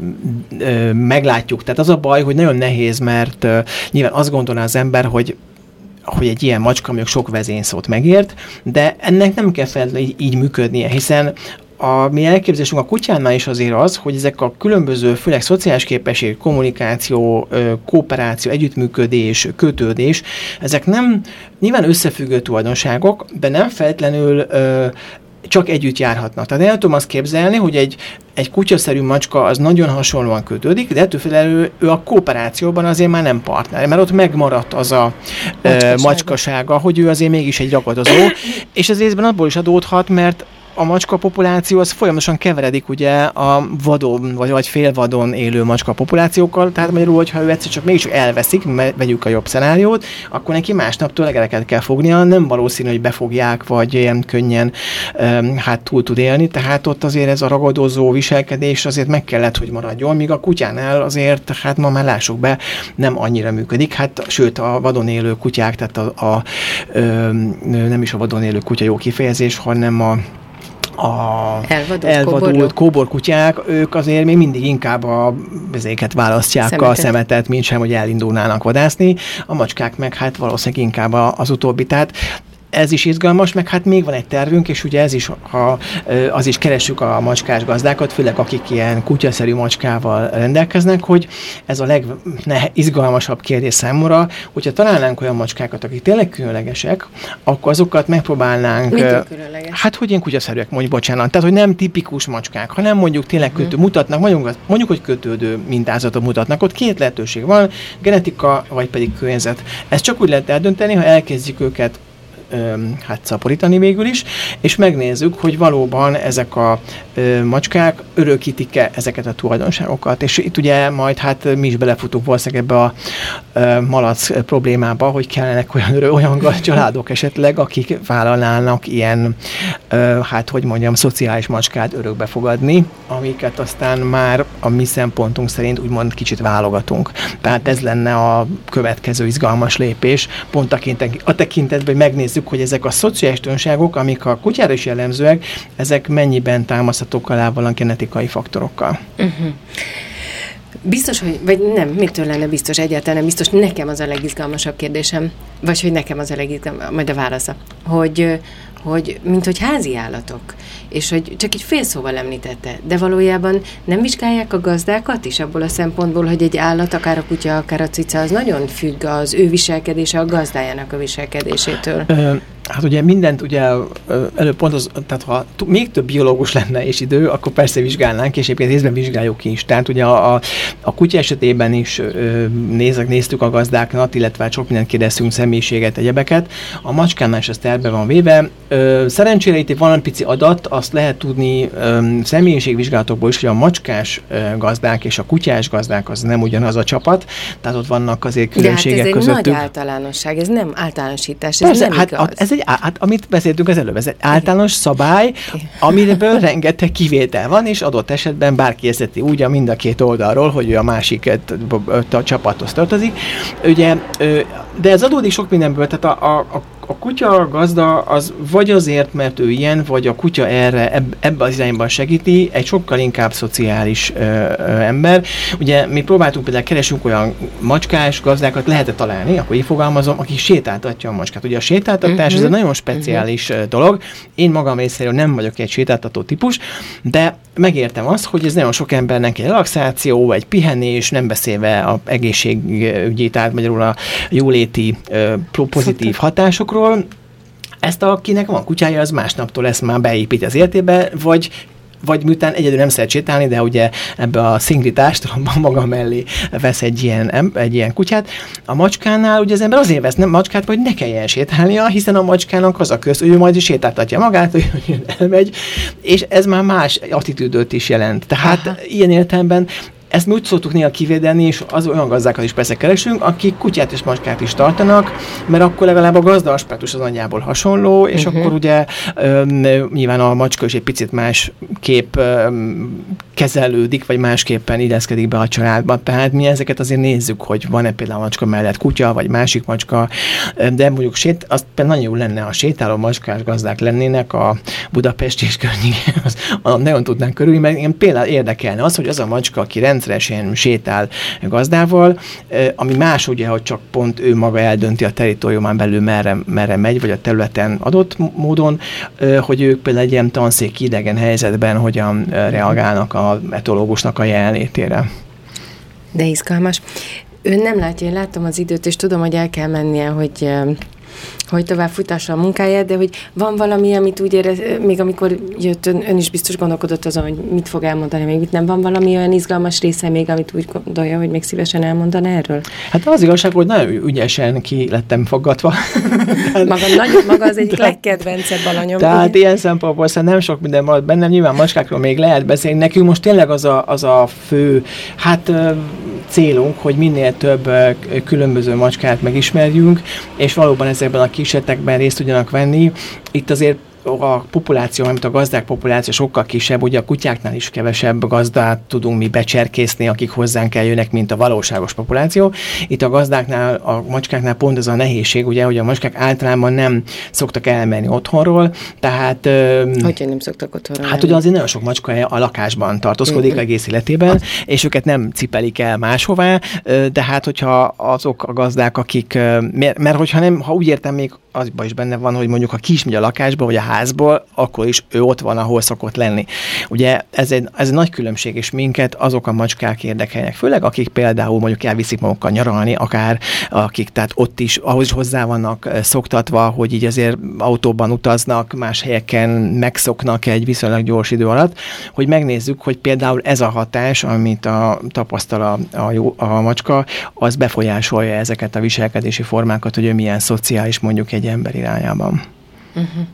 ö, meglátjuk, tehát az a baj, hogy nagyon nehéz, mert ö, nyilván azt gondolná az ember, hogy hogy egy ilyen macska mondjuk sok vezényszót megért, de ennek nem kell fel így, így működnie, hiszen a mi elképzelésünk a kutyánál is azért az, hogy ezek a különböző, főleg szociális képesség, kommunikáció, kooperáció, együttműködés, kötődés, ezek nem nyilván összefüggő tulajdonságok, de nem feltétlenül csak együtt járhatnak. Tehát el tudom azt képzelni, hogy egy, egy kutyaszerű macska az nagyon hasonlóan kötődik, de ettől felelő ő a kooperációban azért már nem partner, mert ott megmaradt az a macskasága, macskasága hogy ő azért mégis egy ragadozó, és ez részben abból is adódhat, mert a macska populáció az folyamatosan keveredik ugye a vadon, vagy, vagy félvadon élő macska populációkkal, tehát magyarul, hogyha ő egyszer csak mégis elveszik, vegyük a jobb szenáriót, akkor neki másnaptól legeleket kell fognia, nem valószínű, hogy befogják, vagy ilyen könnyen um, hát túl tud élni, tehát ott azért ez a ragadozó viselkedés azért meg kellett, hogy maradjon, míg a kutyánál azért, hát ma már lássuk be, nem annyira működik, hát sőt a vadon élő kutyák, tehát a, a, a nem is a vadon élő kutya jó kifejezés, hanem a a elvadult, elvadult kóborkutyák, ők azért még mindig inkább a bezéket választják szemetet. a szemetet, mint sem, hogy elindulnának vadászni. A macskák meg hát valószínűleg inkább az utóbbi. Tehát ez is izgalmas, meg hát még van egy tervünk, és ugye ez is, ha az is keressük a macskás gazdákat, főleg akik ilyen kutyaszerű macskával rendelkeznek, hogy ez a legizgalmasabb kérdés számomra, hogyha találnánk olyan macskákat, akik tényleg különlegesek, akkor azokat megpróbálnánk. Mitől különleges? Hát, hogy ilyen kutyaszerűek, mondjuk, bocsánat. Tehát, hogy nem tipikus macskák, hanem mondjuk tényleg kötő, hmm. mutatnak, mondjuk, mondjuk, hogy kötődő mintázatot mutatnak. Ott két lehetőség van, genetika, vagy pedig környezet. Ezt csak úgy lehet eldönteni, ha elkezdjük őket hát szaporítani végül is, és megnézzük, hogy valóban ezek a macskák örökítik-e ezeket a tulajdonságokat. És itt ugye majd hát mi is belefutunk valószínűleg ebbe a malac problémába, hogy kellenek olyan, olyan családok esetleg, akik vállalnának ilyen, hát hogy mondjam, szociális macskát örökbe fogadni, amiket aztán már a mi szempontunk szerint úgymond kicsit válogatunk. Tehát ez lenne a következő izgalmas lépés, pont a, a tekintetben, hogy megnézzük, nézzük, hogy ezek a szociális tönságok, amik a kutyára is jellemzőek, ezek mennyiben támaszhatók alá valami genetikai faktorokkal. Uh-huh. Biztos, hogy, vagy nem, mitől lenne biztos, egyáltalán nem biztos, nekem az a legizgalmasabb kérdésem, vagy hogy nekem az a legizgalmasabb, majd a válasza, hogy, hogy mint hogy házi állatok, és hogy csak egy fél szóval említette, de valójában nem vizsgálják a gazdákat is abból a szempontból, hogy egy állat, akár a kutya, akár a cica, az nagyon függ az ő viselkedése a gazdájának a viselkedésétől. Ö, Hát ugye mindent ugye előbb pont az, tehát ha még több biológus lenne és idő, akkor persze vizsgálnánk, és egyébként részben vizsgáljuk is. Tehát ugye a, a, a kutya esetében is nézek, néztük a gazdáknak, illetve sok mindent kérdeztünk, személyiséget, egyebeket. A macskánál is ez terve van véve. Szerencsére itt van egy pici adat, azt lehet tudni személyiségvizsgálatokból is, hogy a macskás gazdák és a kutyás gazdák az nem ugyanaz a csapat, tehát ott vannak azért különbségek De hát ez közöttük. egy nagy általánosság, ez nem általánosítás, ez Persze, nem hát igaz. ez egy, hát amit beszéltünk az előbb, ez egy általános szabály, amiből rengeteg kivétel van, és adott esetben bárki érzeti úgy a mind a két oldalról, hogy ő a másik a csapathoz tartozik. Ugye, de ez adódik sok mindenből, tehát a, a, a a kutya gazda az vagy azért, mert ő ilyen, vagy a kutya erre eb, ebbe az irányban segíti, egy sokkal inkább szociális ö, ö, ember. Ugye mi próbáltunk például keresünk olyan macskás gazdákat, lehetett találni, akkor így fogalmazom, aki sétáltatja a macskát. Ugye a sétáltatás uh-huh. ez egy mhm. nagyon speciális uh-huh. dolog. Én magam részéről nem vagyok egy sétáltató típus, de megértem azt, hogy ez nagyon sok embernek egy relaxáció, egy pihenés, nem beszélve a egészségügyi, tehát magyarul a jóléti ö, pozitív hatásokról, másokról, ezt akinek van kutyája, az másnaptól ezt már beépíti az életébe, vagy vagy miután egyedül nem szeret sétálni, de ugye ebbe a szingli társadalomban maga mellé vesz egy ilyen, egy ilyen kutyát. A macskánál ugye az ember azért vesz nem macskát, hogy ne kelljen sétálnia, hiszen a macskának az a köz, hogy ő majd is sétáltatja magát, hogy elmegy, és ez már más attitűdöt is jelent. Tehát Aha. ilyen értelemben ezt mi úgy szoktuk néha kivédeni, és az olyan gazdákat is persze keresünk, akik kutyát és macskát is tartanak, mert akkor legalább a gazda aspektus az anyjából hasonló, és uh-huh. akkor ugye ö, nyilván a macska is egy picit más kép kezelődik, vagy másképpen illeszkedik be a családba. Tehát mi ezeket azért nézzük, hogy van-e például a macska mellett kutya, vagy másik macska, de mondjuk sét, azt például nagyon jó lenne, ha sétáló macskás gazdák lennének a Budapest és környékén, az, nagyon tudnánk körülni, mert én például érdekelne az, hogy az a macska, aki rend rendszeresen sétál gazdával, ami más ugye, hogy csak pont ő maga eldönti a teritoriumán belül merre, merre megy, vagy a területen adott módon, hogy ők például egy ilyen tanszék idegen helyzetben hogyan reagálnak a etológusnak a jelenlétére. De izgalmas. Ön nem látja, én látom az időt, és tudom, hogy el kell mennie, hogy hogy tovább futassa a munkáját, de hogy van valami, amit úgy érez, még amikor jött, ön, ön is biztos gondolkodott azon, hogy mit fog elmondani, még mit nem van valami olyan izgalmas része még, amit úgy gondolja, hogy még szívesen elmondaná erről? Hát az igazság, hogy nagyon ügyesen ki lettem fogadva. maga, nagy, maga az egyik legkedvencebb alanyom. Tehát ugye? ilyen szempontból nem sok minden maradt bennem, nyilván maskákról még lehet beszélni. Nekünk most tényleg az a, az a fő, hát célunk, hogy minél több különböző macskát megismerjünk, és valóban ezekben a kísérletekben részt tudjanak venni. Itt azért a populáció, mint a gazdák populáció sokkal kisebb, ugye a kutyáknál is kevesebb gazdát tudunk mi becserkészni, akik hozzánk eljönnek, mint a valóságos populáció. Itt a gazdáknál, a macskáknál pont ez a nehézség, ugye, hogy a macskák általában nem szoktak elmenni otthonról, tehát... Hogy nem szoktak otthonról Hát ugye azért nagyon sok macska a lakásban tartózkodik mm. egész életében, és őket nem cipelik el máshová, de hát hogyha azok a gazdák, akik, mert, mert hogyha nem, ha úgy értem még azban is benne van, hogy mondjuk ha ki is megy a lakásba, vagy a házból, akkor is ő ott van, ahol szokott lenni. Ugye ez egy, ez egy nagy különbség, és minket azok a macskák érdekelnek, főleg akik például mondjuk elviszik magukkal nyaralni, akár akik tehát ott is, ahhoz is hozzá vannak szoktatva, hogy így azért autóban utaznak, más helyeken megszoknak egy viszonylag gyors idő alatt, hogy megnézzük, hogy például ez a hatás, amit a, tapasztal a, a, jó, a macska, az befolyásolja ezeket a viselkedési formákat, hogy ő milyen szociális mondjuk egy ember irányában. Uh-huh.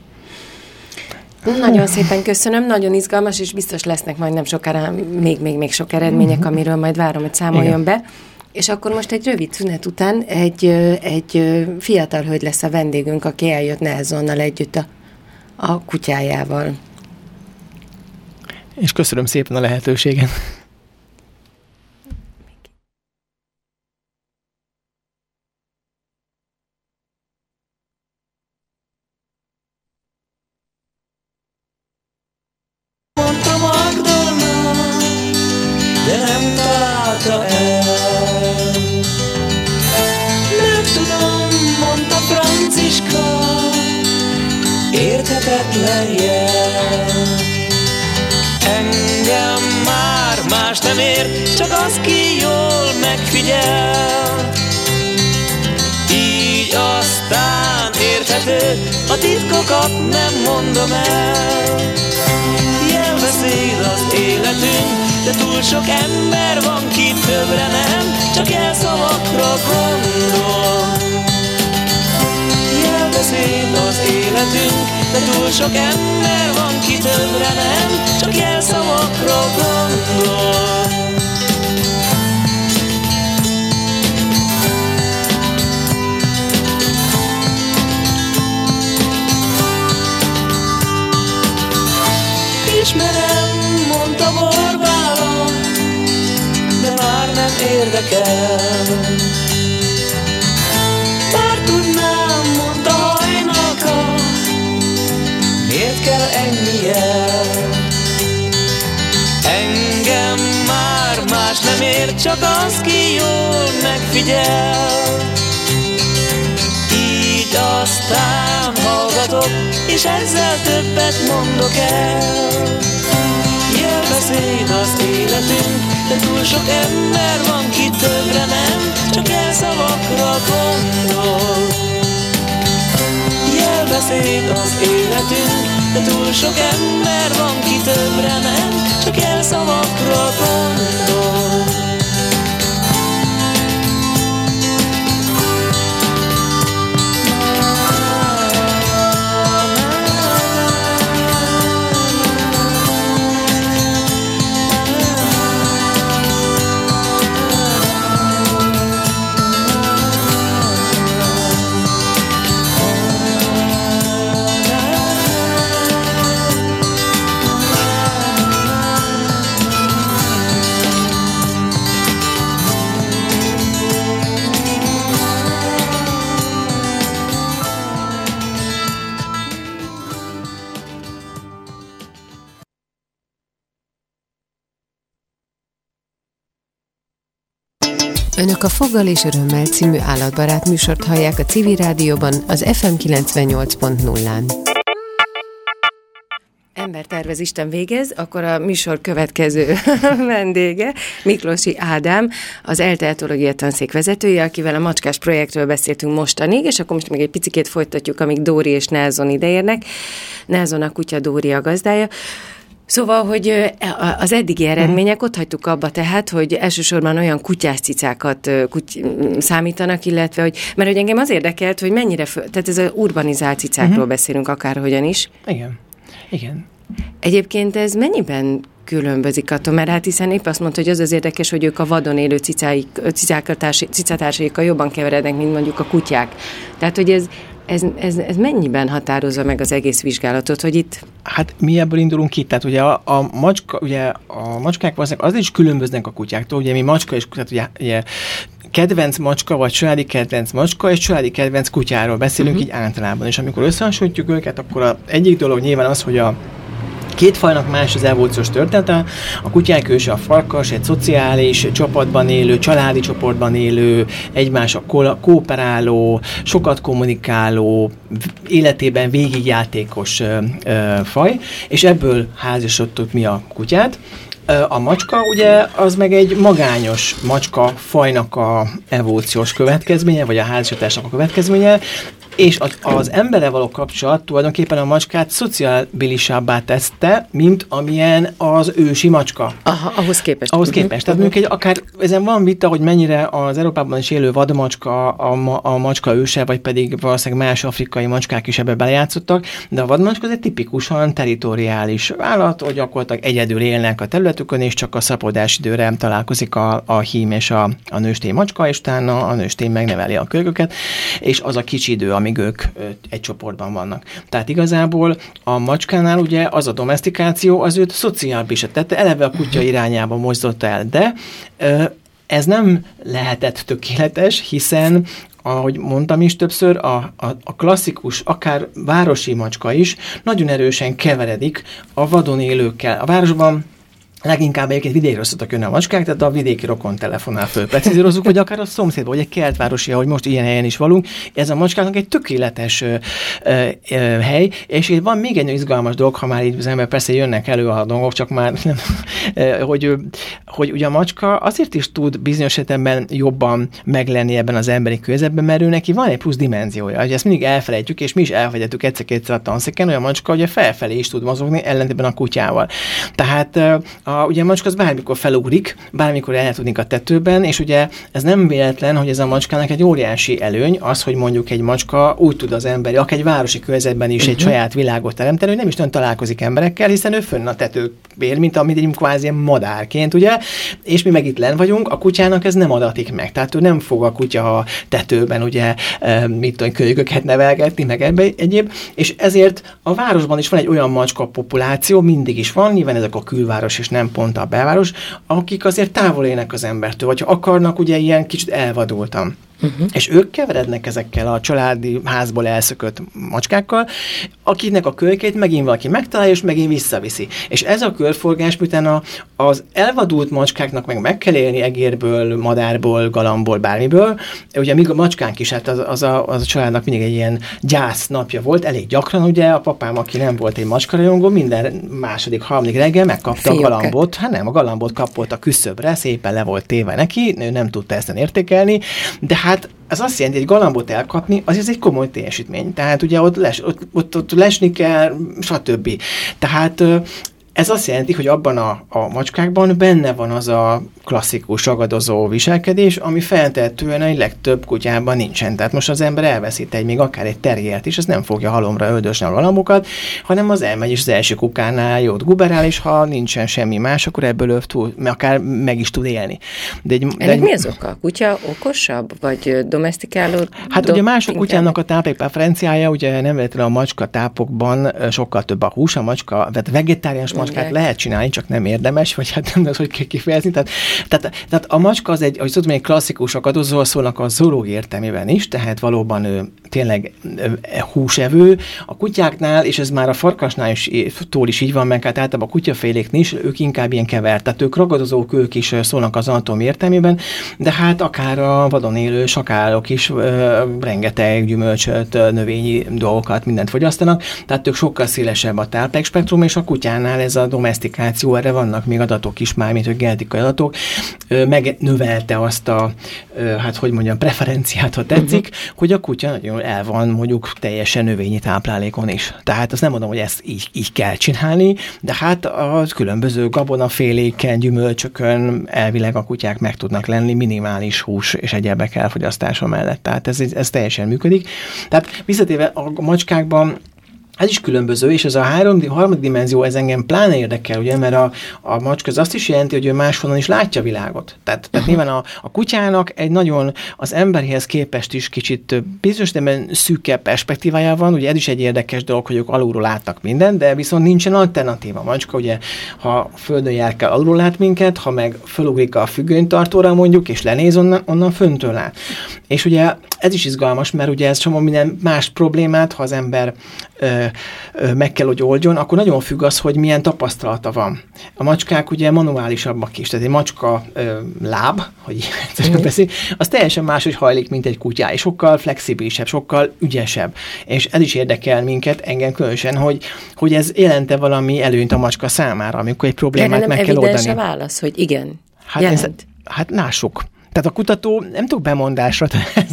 Nagyon szépen köszönöm, nagyon izgalmas, és biztos lesznek majd nem sokára még, még, még sok eredmények, uh-huh. amiről majd várom, hogy számoljon Igen. be. És akkor most egy rövid szünet után egy, egy fiatal hölgy lesz a vendégünk, aki eljött Nelsonnal együtt a, a kutyájával. És köszönöm szépen a lehetőséget. Csak elszavakra gondol. Jelbeszéd az életünk, de túl sok ember van, ki többre nem, csak jelszavakra gondol. Csak az, ki jól megfigyel. Így aztán hallgatok, és ezzel többet mondok el. Jelbeszéd az életünk, de túl sok ember van, ki többre nem, csak elszavakra gondol. Jelbeszéd az életünk, de túl sok ember van, ki többre nem, csak elszavakra gondol. Önök a Foggal és Örömmel című állatbarát műsort hallják a Civil Rádióban, az FM 98.0-án. Ember tervez, Isten végez, akkor a műsor következő vendége, Miklósi Ádám, az ELTE etológia tanszék vezetője, akivel a macskás projektről beszéltünk mostanig, és akkor most még egy picit folytatjuk, amíg Dóri és Nelson ideérnek. Nelson a kutya, Dóri a gazdája. Szóval, hogy az eddigi mhm. eredmények ott hagytuk abba tehát, hogy elsősorban olyan kutyás cicákat kuty- számítanak, illetve, hogy, mert hogy engem az érdekelt, hogy mennyire, föl, tehát ez az urbanizált cicákról uh-huh. beszélünk akárhogyan is. Igen, igen. Egyébként ez mennyiben különbözik attól, mert hát hiszen épp azt mondta, hogy az az érdekes, hogy ők a vadon élő cicáik, cicátársaikkal jobban keverednek, mint mondjuk a kutyák. Tehát, hogy ez, ez, ez, ez mennyiben határozza meg az egész vizsgálatot, hogy itt... Hát mi ebből indulunk ki, tehát ugye a, a macska, ugye a macskák valószínűleg az is különböznek a kutyáktól, ugye mi macska és tehát ugye, ugye kedvenc macska, vagy családi kedvenc macska, és családi kedvenc kutyáról beszélünk uh-huh. így általában. És amikor összehasonlítjuk őket, akkor a egyik dolog nyilván az, hogy a Két fajnak más az evolúciós története. A kutyák őse a farkas, egy szociális csapatban élő, családi csoportban élő, egymás a kooperáló, sokat kommunikáló, életében végigjátékos ö, ö, faj, és ebből házasodtuk mi a kutyát. A macska ugye az meg egy magányos macska fajnak a evolúciós következménye, vagy a házasításnak a következménye, és az, az embere való kapcsolat tulajdonképpen a macskát szociálisabbá teszte, mint amilyen az ősi macska. Aha, ahhoz képest. Ahhoz képest. Uh-huh. Tehát mondjuk egy, akár ezen van vita, hogy mennyire az Európában is élő vadmacska a, a macska őse, vagy pedig valószínűleg más afrikai macskák is ebbe belejátszottak, de a vadmacska az egy tipikusan teritoriális állat, hogy gyakorlatilag egyedül élnek a területükön, és csak a szapodás időre találkozik a, a hím és a, a nőstény macska, és utána a nőstény megneveli a kölyköket, és az a kicsi idő, amíg ők egy csoportban vannak. Tehát igazából a macskánál ugye az a domestikáció az őt szociális, tehát eleve a kutya irányába mozdult el, de ez nem lehetett tökéletes, hiszen ahogy mondtam is többször, a, a, a klasszikus, akár városi macska is nagyon erősen keveredik a vadon élőkkel. A városban Leginkább egyébként vidékről szoktak jönni a macskák, tehát a vidéki rokon telefonál föl. Precizírozzuk, hogy akár a szomszédban, vagy egy kertvárosi, ahogy most ilyen helyen is valunk, ez a macskáknak egy tökéletes ö, ö, hely, és itt van még egy izgalmas dolog, ha már így az ember persze jönnek elő a dolgok, csak már nem, hogy, hogy ugye a macska azért is tud bizonyos esetben jobban meglenni ebben az emberi körzetben, mert ő neki van egy plusz dimenziója, hogy ezt mindig elfelejtjük, és mi is elfelejtjük egyszer-kétszer a tanszéken, hogy a macska ugye felfelé is tud mozogni, ellentétben a kutyával. Tehát a, ugye a macska az bármikor felugrik, bármikor el tudni a tetőben, és ugye ez nem véletlen, hogy ez a macskának egy óriási előny, az, hogy mondjuk egy macska úgy tud az emberi, akár egy városi körzetben is uh-huh. egy mhm. saját világot teremteni, hogy nem is nagyon találkozik emberekkel, hiszen ő fönn a tetőbér, mint amit egy kvázi madárként, ugye, és mi meg itt len vagyunk, a kutyának ez nem adatik meg, tehát ő nem fog a kutya a tetőben, ugye, mit tudom, kölyköket nevelgetni, meg ebbe egyéb, és ezért a városban is van egy olyan macska populáció, mindig is van, nyilván ezek a külváros és nem pont a belváros, akik azért távol élnek az embertől, vagy ha akarnak, ugye ilyen kicsit elvadultam. Uh-huh. És ők keverednek ezekkel a családi házból elszökött macskákkal, akinek a kölykét megint valaki megtalálja, és megint visszaviszi. És ez a körforgás, miután az elvadult macskáknak meg meg kell élni egérből, madárból, galambból, bármiből. Ugye míg a macskánk is, hát az, az, a, az a családnak mindig egy ilyen gyász napja volt, elég gyakran ugye a papám, aki nem volt egy macskarajongó, minden második, harmadik reggel megkapta Fióket. a galambot, hát nem, a galambot kapott a küszöbre, szépen le volt téve neki, ő nem tudta ezt értékelni, de hát ez azt jelenti, hogy egy galambot elkapni, az ez egy komoly teljesítmény. Tehát ugye ott, les, ott, ott, ott lesni kell, stb. Tehát ez azt jelenti, hogy abban a, a macskákban benne van az a klasszikus ragadozó viselkedés, ami feltehetően egy legtöbb kutyában nincsen. Tehát most az ember elveszít egy még akár egy terjelt is, az nem fogja halomra öldösni a galambokat, hanem az elmegy és az első kukánál jót guberál, és ha nincsen semmi más, akkor ebből ő túl, akár meg is tud élni. De egy, de egy, mi az oka? A kutya okosabb, vagy domestikáló? Hát do- ugye mások kutyának a táplálékpreferenciája, ugye nem véletlenül a macska tápokban sokkal több a hús, a macska, tehát vegetáriánus macskát lehet csinálni, csak nem érdemes, vagy hát nem az, hogy kell kifejezni. Tehát, tehát, tehát a macska az egy, hogy tudom, egy klasszikus akadozó szólnak a zoológ értelmében is, tehát valóban ő tényleg húsevő. A kutyáknál, és ez már a farkasnál is, tól is így van, meg hát általában a kutyaféléknél is, ők inkább ilyen kevert, tehát ők ragadozók, ők is szólnak az anatom értelmében, de hát akár a vadon élő sakálok is ö, rengeteg gyümölcsöt, növényi dolgokat, mindent fogyasztanak, tehát ők sokkal szélesebb a táplálékspektrum, és a kutyánál ez a domestikáció, erre vannak még adatok is már, mint hogy genetikai adatok, megnövelte azt a, hát hogy mondjam, preferenciát, ha tetszik, uh-huh. hogy a kutya nagyon el van mondjuk teljesen növényi táplálékon is. Tehát azt nem mondom, hogy ezt így, így kell csinálni, de hát a különböző gabonaféléken, gyümölcsökön elvileg a kutyák meg tudnak lenni minimális hús és egyebek elfogyasztása mellett. Tehát ez, ez teljesen működik. Tehát visszatérve a macskákban ez is különböző, és ez a három, harmadik dimenzió, ez engem pláne érdekel, ugye, mert a, a macska az azt is jelenti, hogy ő máshonnan is látja a világot. Tehát, tehát nyilván a, a kutyának egy nagyon az emberhez képest is kicsit bizonyos nem szűkebb perspektívája van, ugye ez is egy érdekes dolog, hogy ők alulról látnak mindent, de viszont nincsen alternatíva. A macska ugye, ha földön jár kell, alulról lát minket, ha meg fölugrik a függönytartóra mondjuk, és lenéz onnan, onnan föntől lát. És ugye ez is izgalmas, mert ugye ez csomó minden más problémát, ha az ember meg kell, hogy oldjon, akkor nagyon függ az, hogy milyen tapasztalata van. A macskák ugye manuálisabbak is, tehát egy macska láb, hogy egyszerűen beszél, az teljesen máshogy hajlik, mint egy kutyá, és sokkal flexibilisebb, sokkal ügyesebb. És ez is érdekel minket, engem különösen, hogy, hogy ez jelente valami előnyt a macska számára, amikor egy problémát meg kell oldani. a válasz, hogy igen. Hát, ez, hát násuk. Tehát a kutató nem tud bemondásra, ez,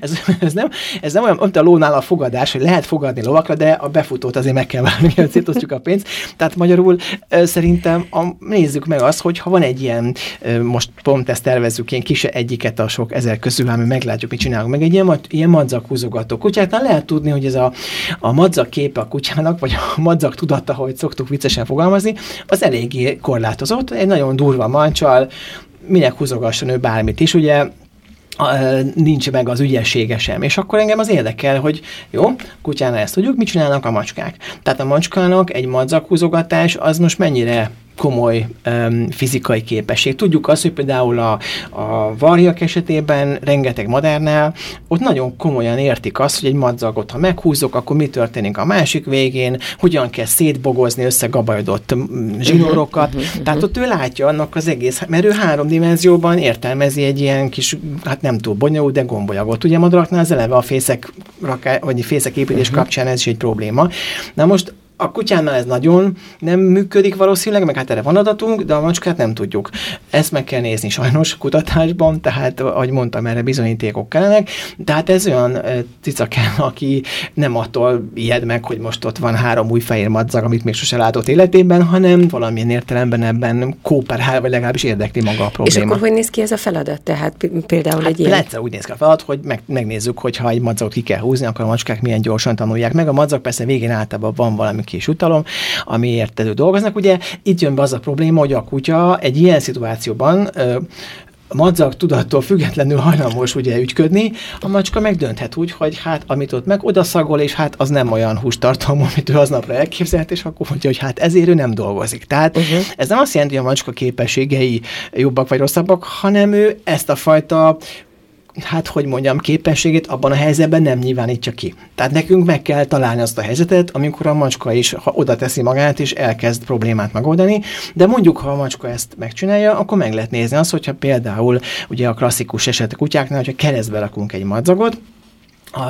ez, ez, nem, ez nem olyan, mint a lónál a fogadás, hogy lehet fogadni lovakra, de a befutót azért meg kell várni, hogy szétosztjuk a pénzt. Tehát magyarul szerintem a, nézzük meg azt, hogy ha van egy ilyen, most pont ezt tervezzük, ilyen kis egyiket a sok ezer közül, ami meglátjuk, mit csinálunk, meg egy ilyen, ilyen madzak húzogató kutyát, lehet tudni, hogy ez a, a madzak képe a kutyának, vagy a madzak tudata, hogy szoktuk viccesen fogalmazni, az eléggé korlátozott, egy nagyon durva mancsal, minek húzogasson ő bármit is, ugye nincs meg az ügyessége sem. És akkor engem az érdekel, hogy jó, kutyánál ezt tudjuk, mit csinálnak a macskák. Tehát a macskának egy madzakhúzogatás az most mennyire komoly um, fizikai képesség. Tudjuk azt, hogy például a, a varjak esetében, rengeteg madárnál, ott nagyon komolyan értik azt, hogy egy madzagot, ha meghúzok, akkor mi történik a másik végén, hogyan kell szétbogozni összegabajodott zsinórokat. Uh-huh, uh-huh. Tehát ott ő látja annak az egész, mert ő három dimenzióban értelmezi egy ilyen kis, hát nem túl bonyolult, de gombolyagot. Ugye madaraknál az eleve a fészek, raká, vagy fészek építés kapcsán ez is egy probléma. Na most a kutyánál ez nagyon nem működik valószínűleg, meg hát erre van adatunk, de a macskát nem tudjuk. Ezt meg kell nézni sajnos kutatásban, tehát ahogy mondtam, erre bizonyítékok kellenek, tehát ez olyan cica kell, aki nem attól ijed meg, hogy most ott van három új fehér madzag, amit még sose látott életében, hanem valamilyen értelemben ebben kooperál, vagy legalábbis érdekli maga a probléma. És akkor hogy néz ki ez a feladat? Tehát például hát egy ilyen... Egyszer úgy néz ki a feladat, hogy meg, megnézzük, hogy ha egy madzagot ki kell húzni, akkor a macskák milyen gyorsan tanulják meg. A madzag persze végén általában van valami kis utalom, amiért elő dolgoznak. Ugye itt jön be az a probléma, hogy a kutya egy ilyen szituációban a madzag tudattól függetlenül hajlamos ugye ügyködni, a macska megdönthet úgy, hogy hát amit ott meg odaszagol, és hát az nem olyan hústartalom, amit ő aznapra elképzelt, és akkor mondja, hogy hát ezért ő nem dolgozik. Tehát uh-huh. ez nem azt jelenti, hogy a macska képességei jobbak vagy rosszabbak, hanem ő ezt a fajta hát hogy mondjam, képességét abban a helyzetben nem nyilvánítja ki. Tehát nekünk meg kell találni azt a helyzetet, amikor a macska is ha oda teszi magát, és elkezd problémát megoldani, de mondjuk, ha a macska ezt megcsinálja, akkor meg lehet nézni azt, hogyha például ugye a klasszikus eset kutyáknál, hogyha keresztbe rakunk egy madzagot,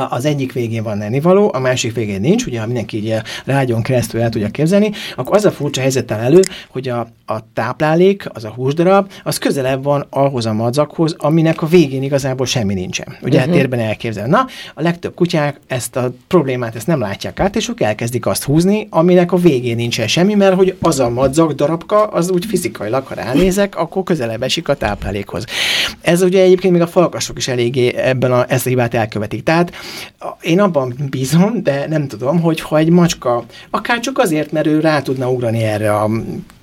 az egyik végén van ennivaló, a másik végén nincs, ugye ha mindenki így rágyon keresztül el tudja képzelni, akkor az a furcsa helyzet elő, hogy a, a táplálék, az a húsdarab, az közelebb van ahhoz a madzakhoz, aminek a végén igazából semmi nincsen. Ugye uh-huh. térben elképzel. Na, a legtöbb kutyák ezt a problémát ezt nem látják át, és ők elkezdik azt húzni, aminek a végén nincsen semmi, mert hogy az a madzak darabka, az úgy fizikailag, ha ránézek, akkor közelebb esik a táplálékhoz. Ez ugye egyébként még a falkasok is eléggé ebben a, ezt a hibát elkövetik. Tehát én abban bízom, de nem tudom, hogy ha egy macska, akár csak azért, mert ő rá tudna ugrani erre a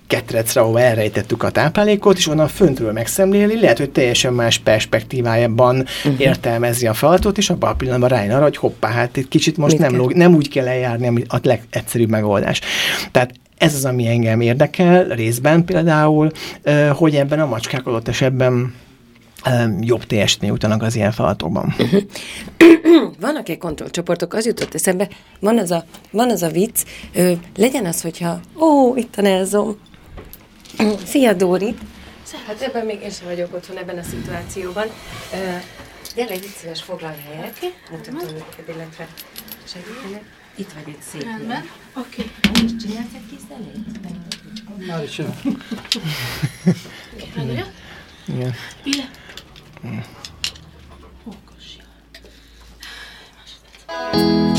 ketrecre, ahol elrejtettük a táplálékot, és onnan föntről megszemléli, lehet, hogy teljesen más perspektívájában uh-huh. értelmezi a feladatot, és abban a pillanatban rájön arra, hogy hoppá, hát itt kicsit most nem, log, nem úgy kell eljárni, ami a legegyszerűbb megoldás. Tehát ez az, ami engem érdekel, részben például, hogy ebben a macskák adott esetben jobb teljesítmény utanak az ilyen feladatokban. Vannak-e kontrollcsoportok? Az jutott eszembe, van az a, van az a vicc, ö, legyen az, hogyha, ó, itt a Nelzom, szia Dóri, hát ebben még én sem vagyok otthon ebben a szituációban. Ö, gyere, egy szíves foglalj helyet, mutatom őket, illetve segítenek. Itt vagy egy szép Rendben, oké. Okay. És csinálsz egy kis zenét? Már is jön. Igen. Igen. Música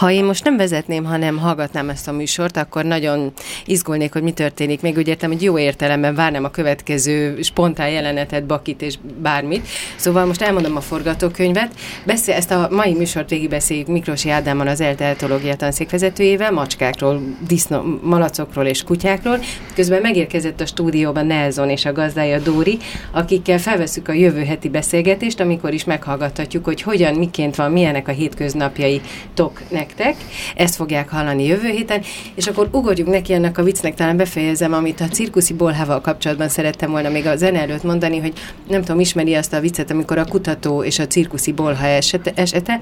Ha én most nem vezetném, hanem hallgatnám ezt a műsort, akkor nagyon izgulnék, hogy mi történik. Még úgy értem, hogy jó értelemben várnám a következő spontán jelenetet, bakit és bármit. Szóval most elmondom a forgatókönyvet. Beszél, ezt a mai műsort végig beszéljük Miklósi Ádámmal, az ELTE etológia tanszék vezetőjével, macskákról, disznó, malacokról és kutyákról. Közben megérkezett a stúdióban Nelson és a gazdája Dóri, akikkel felveszük a jövő heti beszélgetést, amikor is meghallgathatjuk, hogy hogyan, miként van, milyenek a hétköznapjai tok nektek, ezt fogják hallani jövő héten, és akkor ugorjuk neki ennek a viccnek, talán befejezem, amit a cirkuszi bolhával kapcsolatban szerettem volna még a zene előtt mondani, hogy nem tudom, ismeri azt a viccet, amikor a kutató és a cirkuszi bolha esete, esete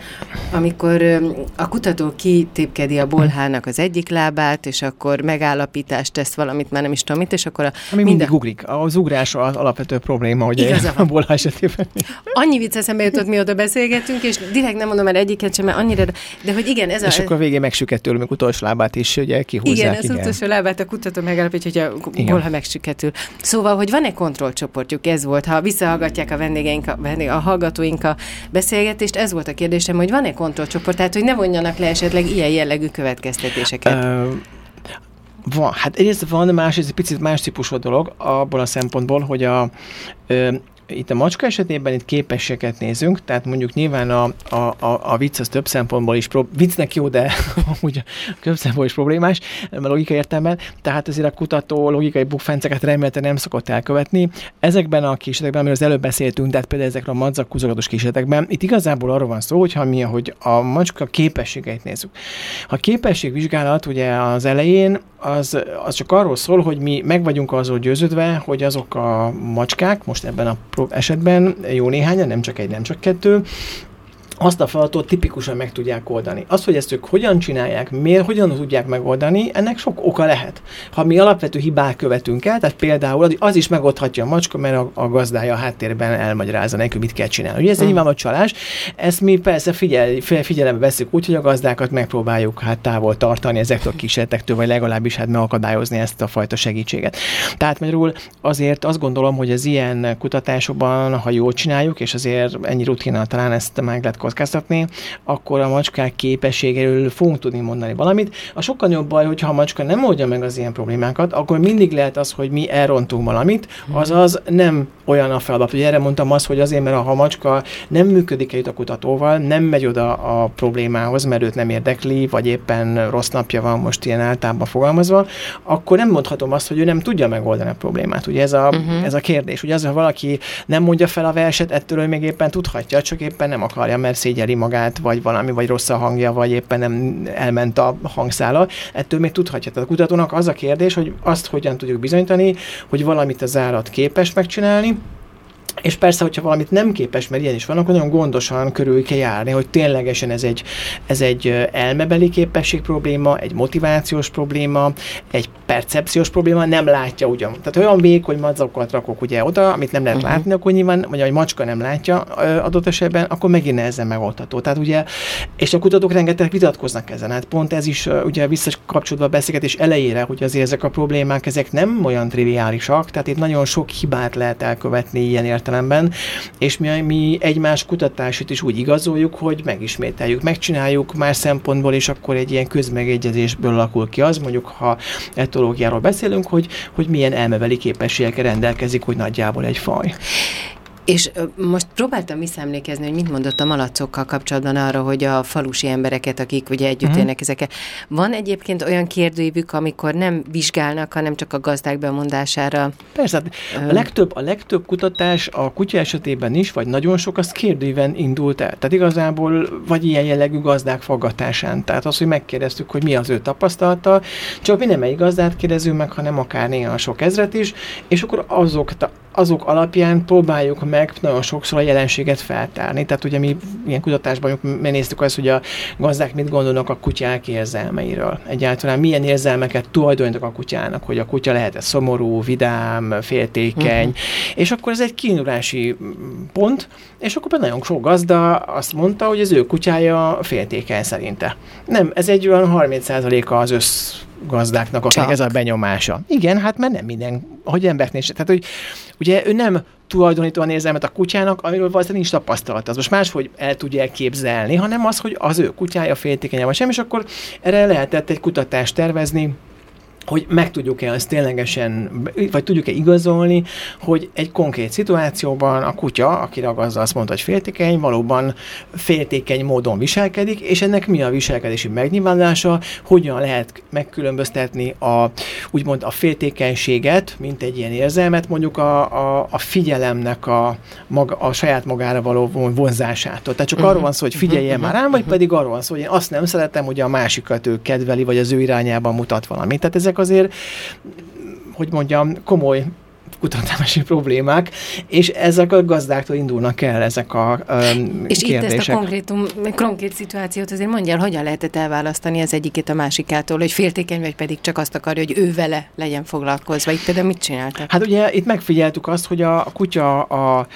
amikor a kutató kitépkedi a bolhának az egyik lábát, és akkor megállapítást tesz valamit, már nem is tudom mit, és akkor a... Ami minden... mindig ugrik. Az ugrás az alapvető probléma, hogy Igaza a bolha esetében. Annyi vicc eszembe jutott, mi oda beszélgetünk, és direkt nem mondom el egyiket sem, mert annyira, de hogy igen, ez a... És akkor a végén megsüket tőle, még utolsó lábát is ugye kihúzzák. Igen, az igen. utolsó lábát a kutató megállapítja, hogy a bolha megsüketül. Szóval, hogy van-e kontrollcsoportjuk, ez volt, ha visszahallgatják a vendégeink, a, a hallgatóink a beszélgetést, ez volt a kérdésem, hogy van-e kontrollcsoport, tehát hogy ne vonjanak le esetleg ilyen jellegű következtetéseket. Uh, van, hát egyrészt van, másrészt egy picit más típusú dolog abból a szempontból, hogy a, itt a macska esetében itt képességet nézünk, tehát mondjuk nyilván a, a, a, a vicc az több szempontból is, pro, viccnek jó, de úgy több szempontból is problémás, a logika értelmen, tehát azért a kutató logikai bukfenceket remélhetően nem szokott elkövetni. Ezekben a kísérletekben, amiről az előbb beszéltünk, tehát például ezekről a madzak kísérletekben, itt igazából arról van szó, hogyha mi, hogy a macska képességeit nézzük. A képességvizsgálat ugye az elején az, az csak arról szól, hogy mi meg vagyunk azon győződve, hogy azok a macskák, most ebben a esetben jó néhányan, nem csak egy, nem csak kettő, azt a feladatot tipikusan meg tudják oldani. Az, hogy ezt ők hogyan csinálják, miért, hogyan tudják megoldani, ennek sok oka lehet. Ha mi alapvető hibák követünk el, tehát például az is megoldhatja a macska, mert a, a gazdája a háttérben elmagyarázza nekünk, mit kell csinálni. Ugye ez hmm. egy csalás, ezt mi persze figyel, figyelembe veszük úgy, hogy a gazdákat megpróbáljuk hát távol tartani ezektől a kísérletektől, vagy legalábbis hát megakadályozni ezt a fajta segítséget. Tehát magyarul azért azt gondolom, hogy az ilyen kutatásokban, ha jól csináljuk, és azért ennyi rutinál talán ezt meg lehet kockáztatni, akkor a macskák képességéről fogunk tudni mondani valamit. A sokkal jobb baj, hogyha a macska nem oldja meg az ilyen problémákat, akkor mindig lehet az, hogy mi elrontunk valamit, azaz nem olyan a feladat. Ugye erre mondtam azt, hogy azért, mert ha a macska nem működik együtt a kutatóval, nem megy oda a problémához, mert őt nem érdekli, vagy éppen rossz napja van most ilyen általában fogalmazva, akkor nem mondhatom azt, hogy ő nem tudja megoldani a problémát. Ugye ez a, uh-huh. ez a kérdés. Ugye az, ha valaki nem mondja fel a verset, ettől ő még éppen tudhatja, csak éppen nem akarja, mert szégyeli magát, vagy valami, vagy rossz a hangja, vagy éppen nem elment a hangszála, ettől még tudhatja. Tehát a kutatónak az a kérdés, hogy azt hogyan tudjuk bizonyítani, hogy valamit az állat képes megcsinálni, és persze, hogyha valamit nem képes, mert ilyen is van, akkor nagyon gondosan körül kell járni, hogy ténylegesen ez egy, ez egy elmebeli képesség probléma, egy motivációs probléma, egy percepciós probléma, nem látja ugyan. Tehát olyan vékony madzakokat rakok ugye oda, amit nem lehet uh-huh. látni, akkor nyilván, vagy egy macska nem látja adott esetben, akkor megint nehezen megoldható. Tehát ugye, és a kutatók rengeteg vitatkoznak ezen. Hát pont ez is ugye visszakapcsolódva a beszélgetés elejére, hogy azért ezek a problémák, ezek nem olyan triviálisak, tehát itt nagyon sok hibát lehet elkövetni ilyen értelemben, és mi, mi egymás kutatását is úgy igazoljuk, hogy megismételjük, megcsináljuk más szempontból, és akkor egy ilyen közmegegyezésből alakul ki az, mondjuk ha etológiáról beszélünk, hogy, hogy milyen elmebeli képességekkel rendelkezik, hogy nagyjából egy faj. És most próbáltam visszaemlékezni, hogy mit mondott a malacokkal kapcsolatban arra, hogy a falusi embereket, akik ugye együtt uh-huh. élnek ezekkel. Van egyébként olyan kérdőívük, amikor nem vizsgálnak, hanem csak a gazdák bemondására? Persze, hát a legtöbb, a legtöbb kutatás a kutya esetében is, vagy nagyon sok, az kérdőíven indult el. Tehát igazából vagy ilyen jellegű gazdák fogatásán. Tehát az, hogy megkérdeztük, hogy mi az ő tapasztalata, csak mi nem egy gazdát kérdezünk meg, hanem akár néha sok ezret is, és akkor azok, azok alapján próbáljuk meg nagyon sokszor a jelenséget feltárni. Tehát ugye mi ilyen kutatásban néztük azt, hogy a gazdák mit gondolnak a kutyák érzelmeiről. Egyáltalán milyen érzelmeket tulajdonítanak a kutyának, hogy a kutya lehet -e szomorú, vidám, féltékeny, uh-huh. és akkor ez egy kiindulási pont, és akkor nagyon sok gazda azt mondta, hogy az ő kutyája féltékeny szerinte. Nem, ez egy olyan 30%-a az össz gazdáknak, akik ez a benyomása. Igen, hát mert nem minden, hogy embereknél se. Tehát, hogy ugye ő nem tulajdonít olyan érzelmet a kutyának, amiről valószínűleg nincs tapasztalat. Az most máshogy el tudja elképzelni, hanem az, hogy az ő kutyája féltékeny vagy sem, és akkor erre lehetett egy kutatást tervezni, hogy meg tudjuk-e azt ténylegesen, vagy tudjuk-e igazolni, hogy egy konkrét szituációban a kutya, aki ragazza azt mondta, hogy féltékeny, valóban féltékeny módon viselkedik, és ennek mi a viselkedési megnyilvánulása, hogyan lehet megkülönböztetni a, úgymond a féltékenységet, mint egy ilyen érzelmet, mondjuk a, a, a figyelemnek a, maga, a saját magára való vonzásától. Tehát csak uh-huh. arról van szó, hogy figyeljen uh-huh. már rám, vagy uh-huh. pedig arról van szó, hogy én azt nem szeretem, hogy a másikat ő kedveli, vagy az ő irányában mutat valamit. Tehát ezek azért, hogy mondjam, komoly kutatási problémák, és ezek a gazdáktól indulnak el ezek a um, És kérdések. itt ezt a konkrétum, konkrét szituációt azért mondja hogyan lehetett elválasztani az egyikét a másikától, hogy féltékeny, vagy pedig csak azt akarja, hogy ő vele legyen foglalkozva. Itt például mit csináltak? Hát ugye itt megfigyeltük azt, hogy a kutya a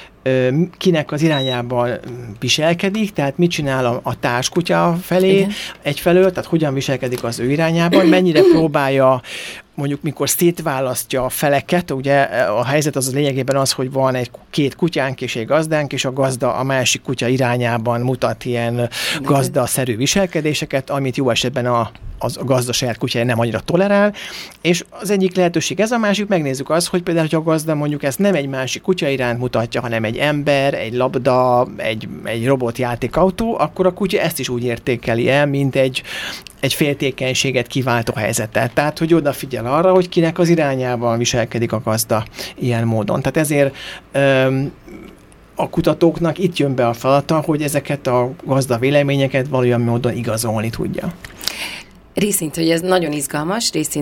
kinek az irányában viselkedik, tehát mit csinál a, a társkutya felé Igen. egyfelől, tehát hogyan viselkedik az ő irányában, mennyire próbálja mondjuk mikor szétválasztja a feleket, ugye a helyzet az lényegében az, hogy van egy két kutyánk és egy gazdánk, és a gazda a másik kutya irányában mutat ilyen gazdaszerű viselkedéseket, amit jó esetben a az a gazda saját kutyája nem annyira tolerál, és az egyik lehetőség ez, a másik megnézzük azt, hogy például, hogy a gazda mondjuk ezt nem egy másik kutya iránt mutatja, hanem egy ember, egy labda, egy, egy robotjátékautó, akkor a kutya ezt is úgy értékeli el, mint egy, egy féltékenységet kiváltó helyzetet. Tehát, hogy odafigyel arra, hogy kinek az irányában viselkedik a gazda ilyen módon. Tehát ezért öm, a kutatóknak itt jön be a feladata, hogy ezeket a gazda véleményeket valójában módon igazolni tudja. Részint, hogy ez nagyon izgalmas, részint,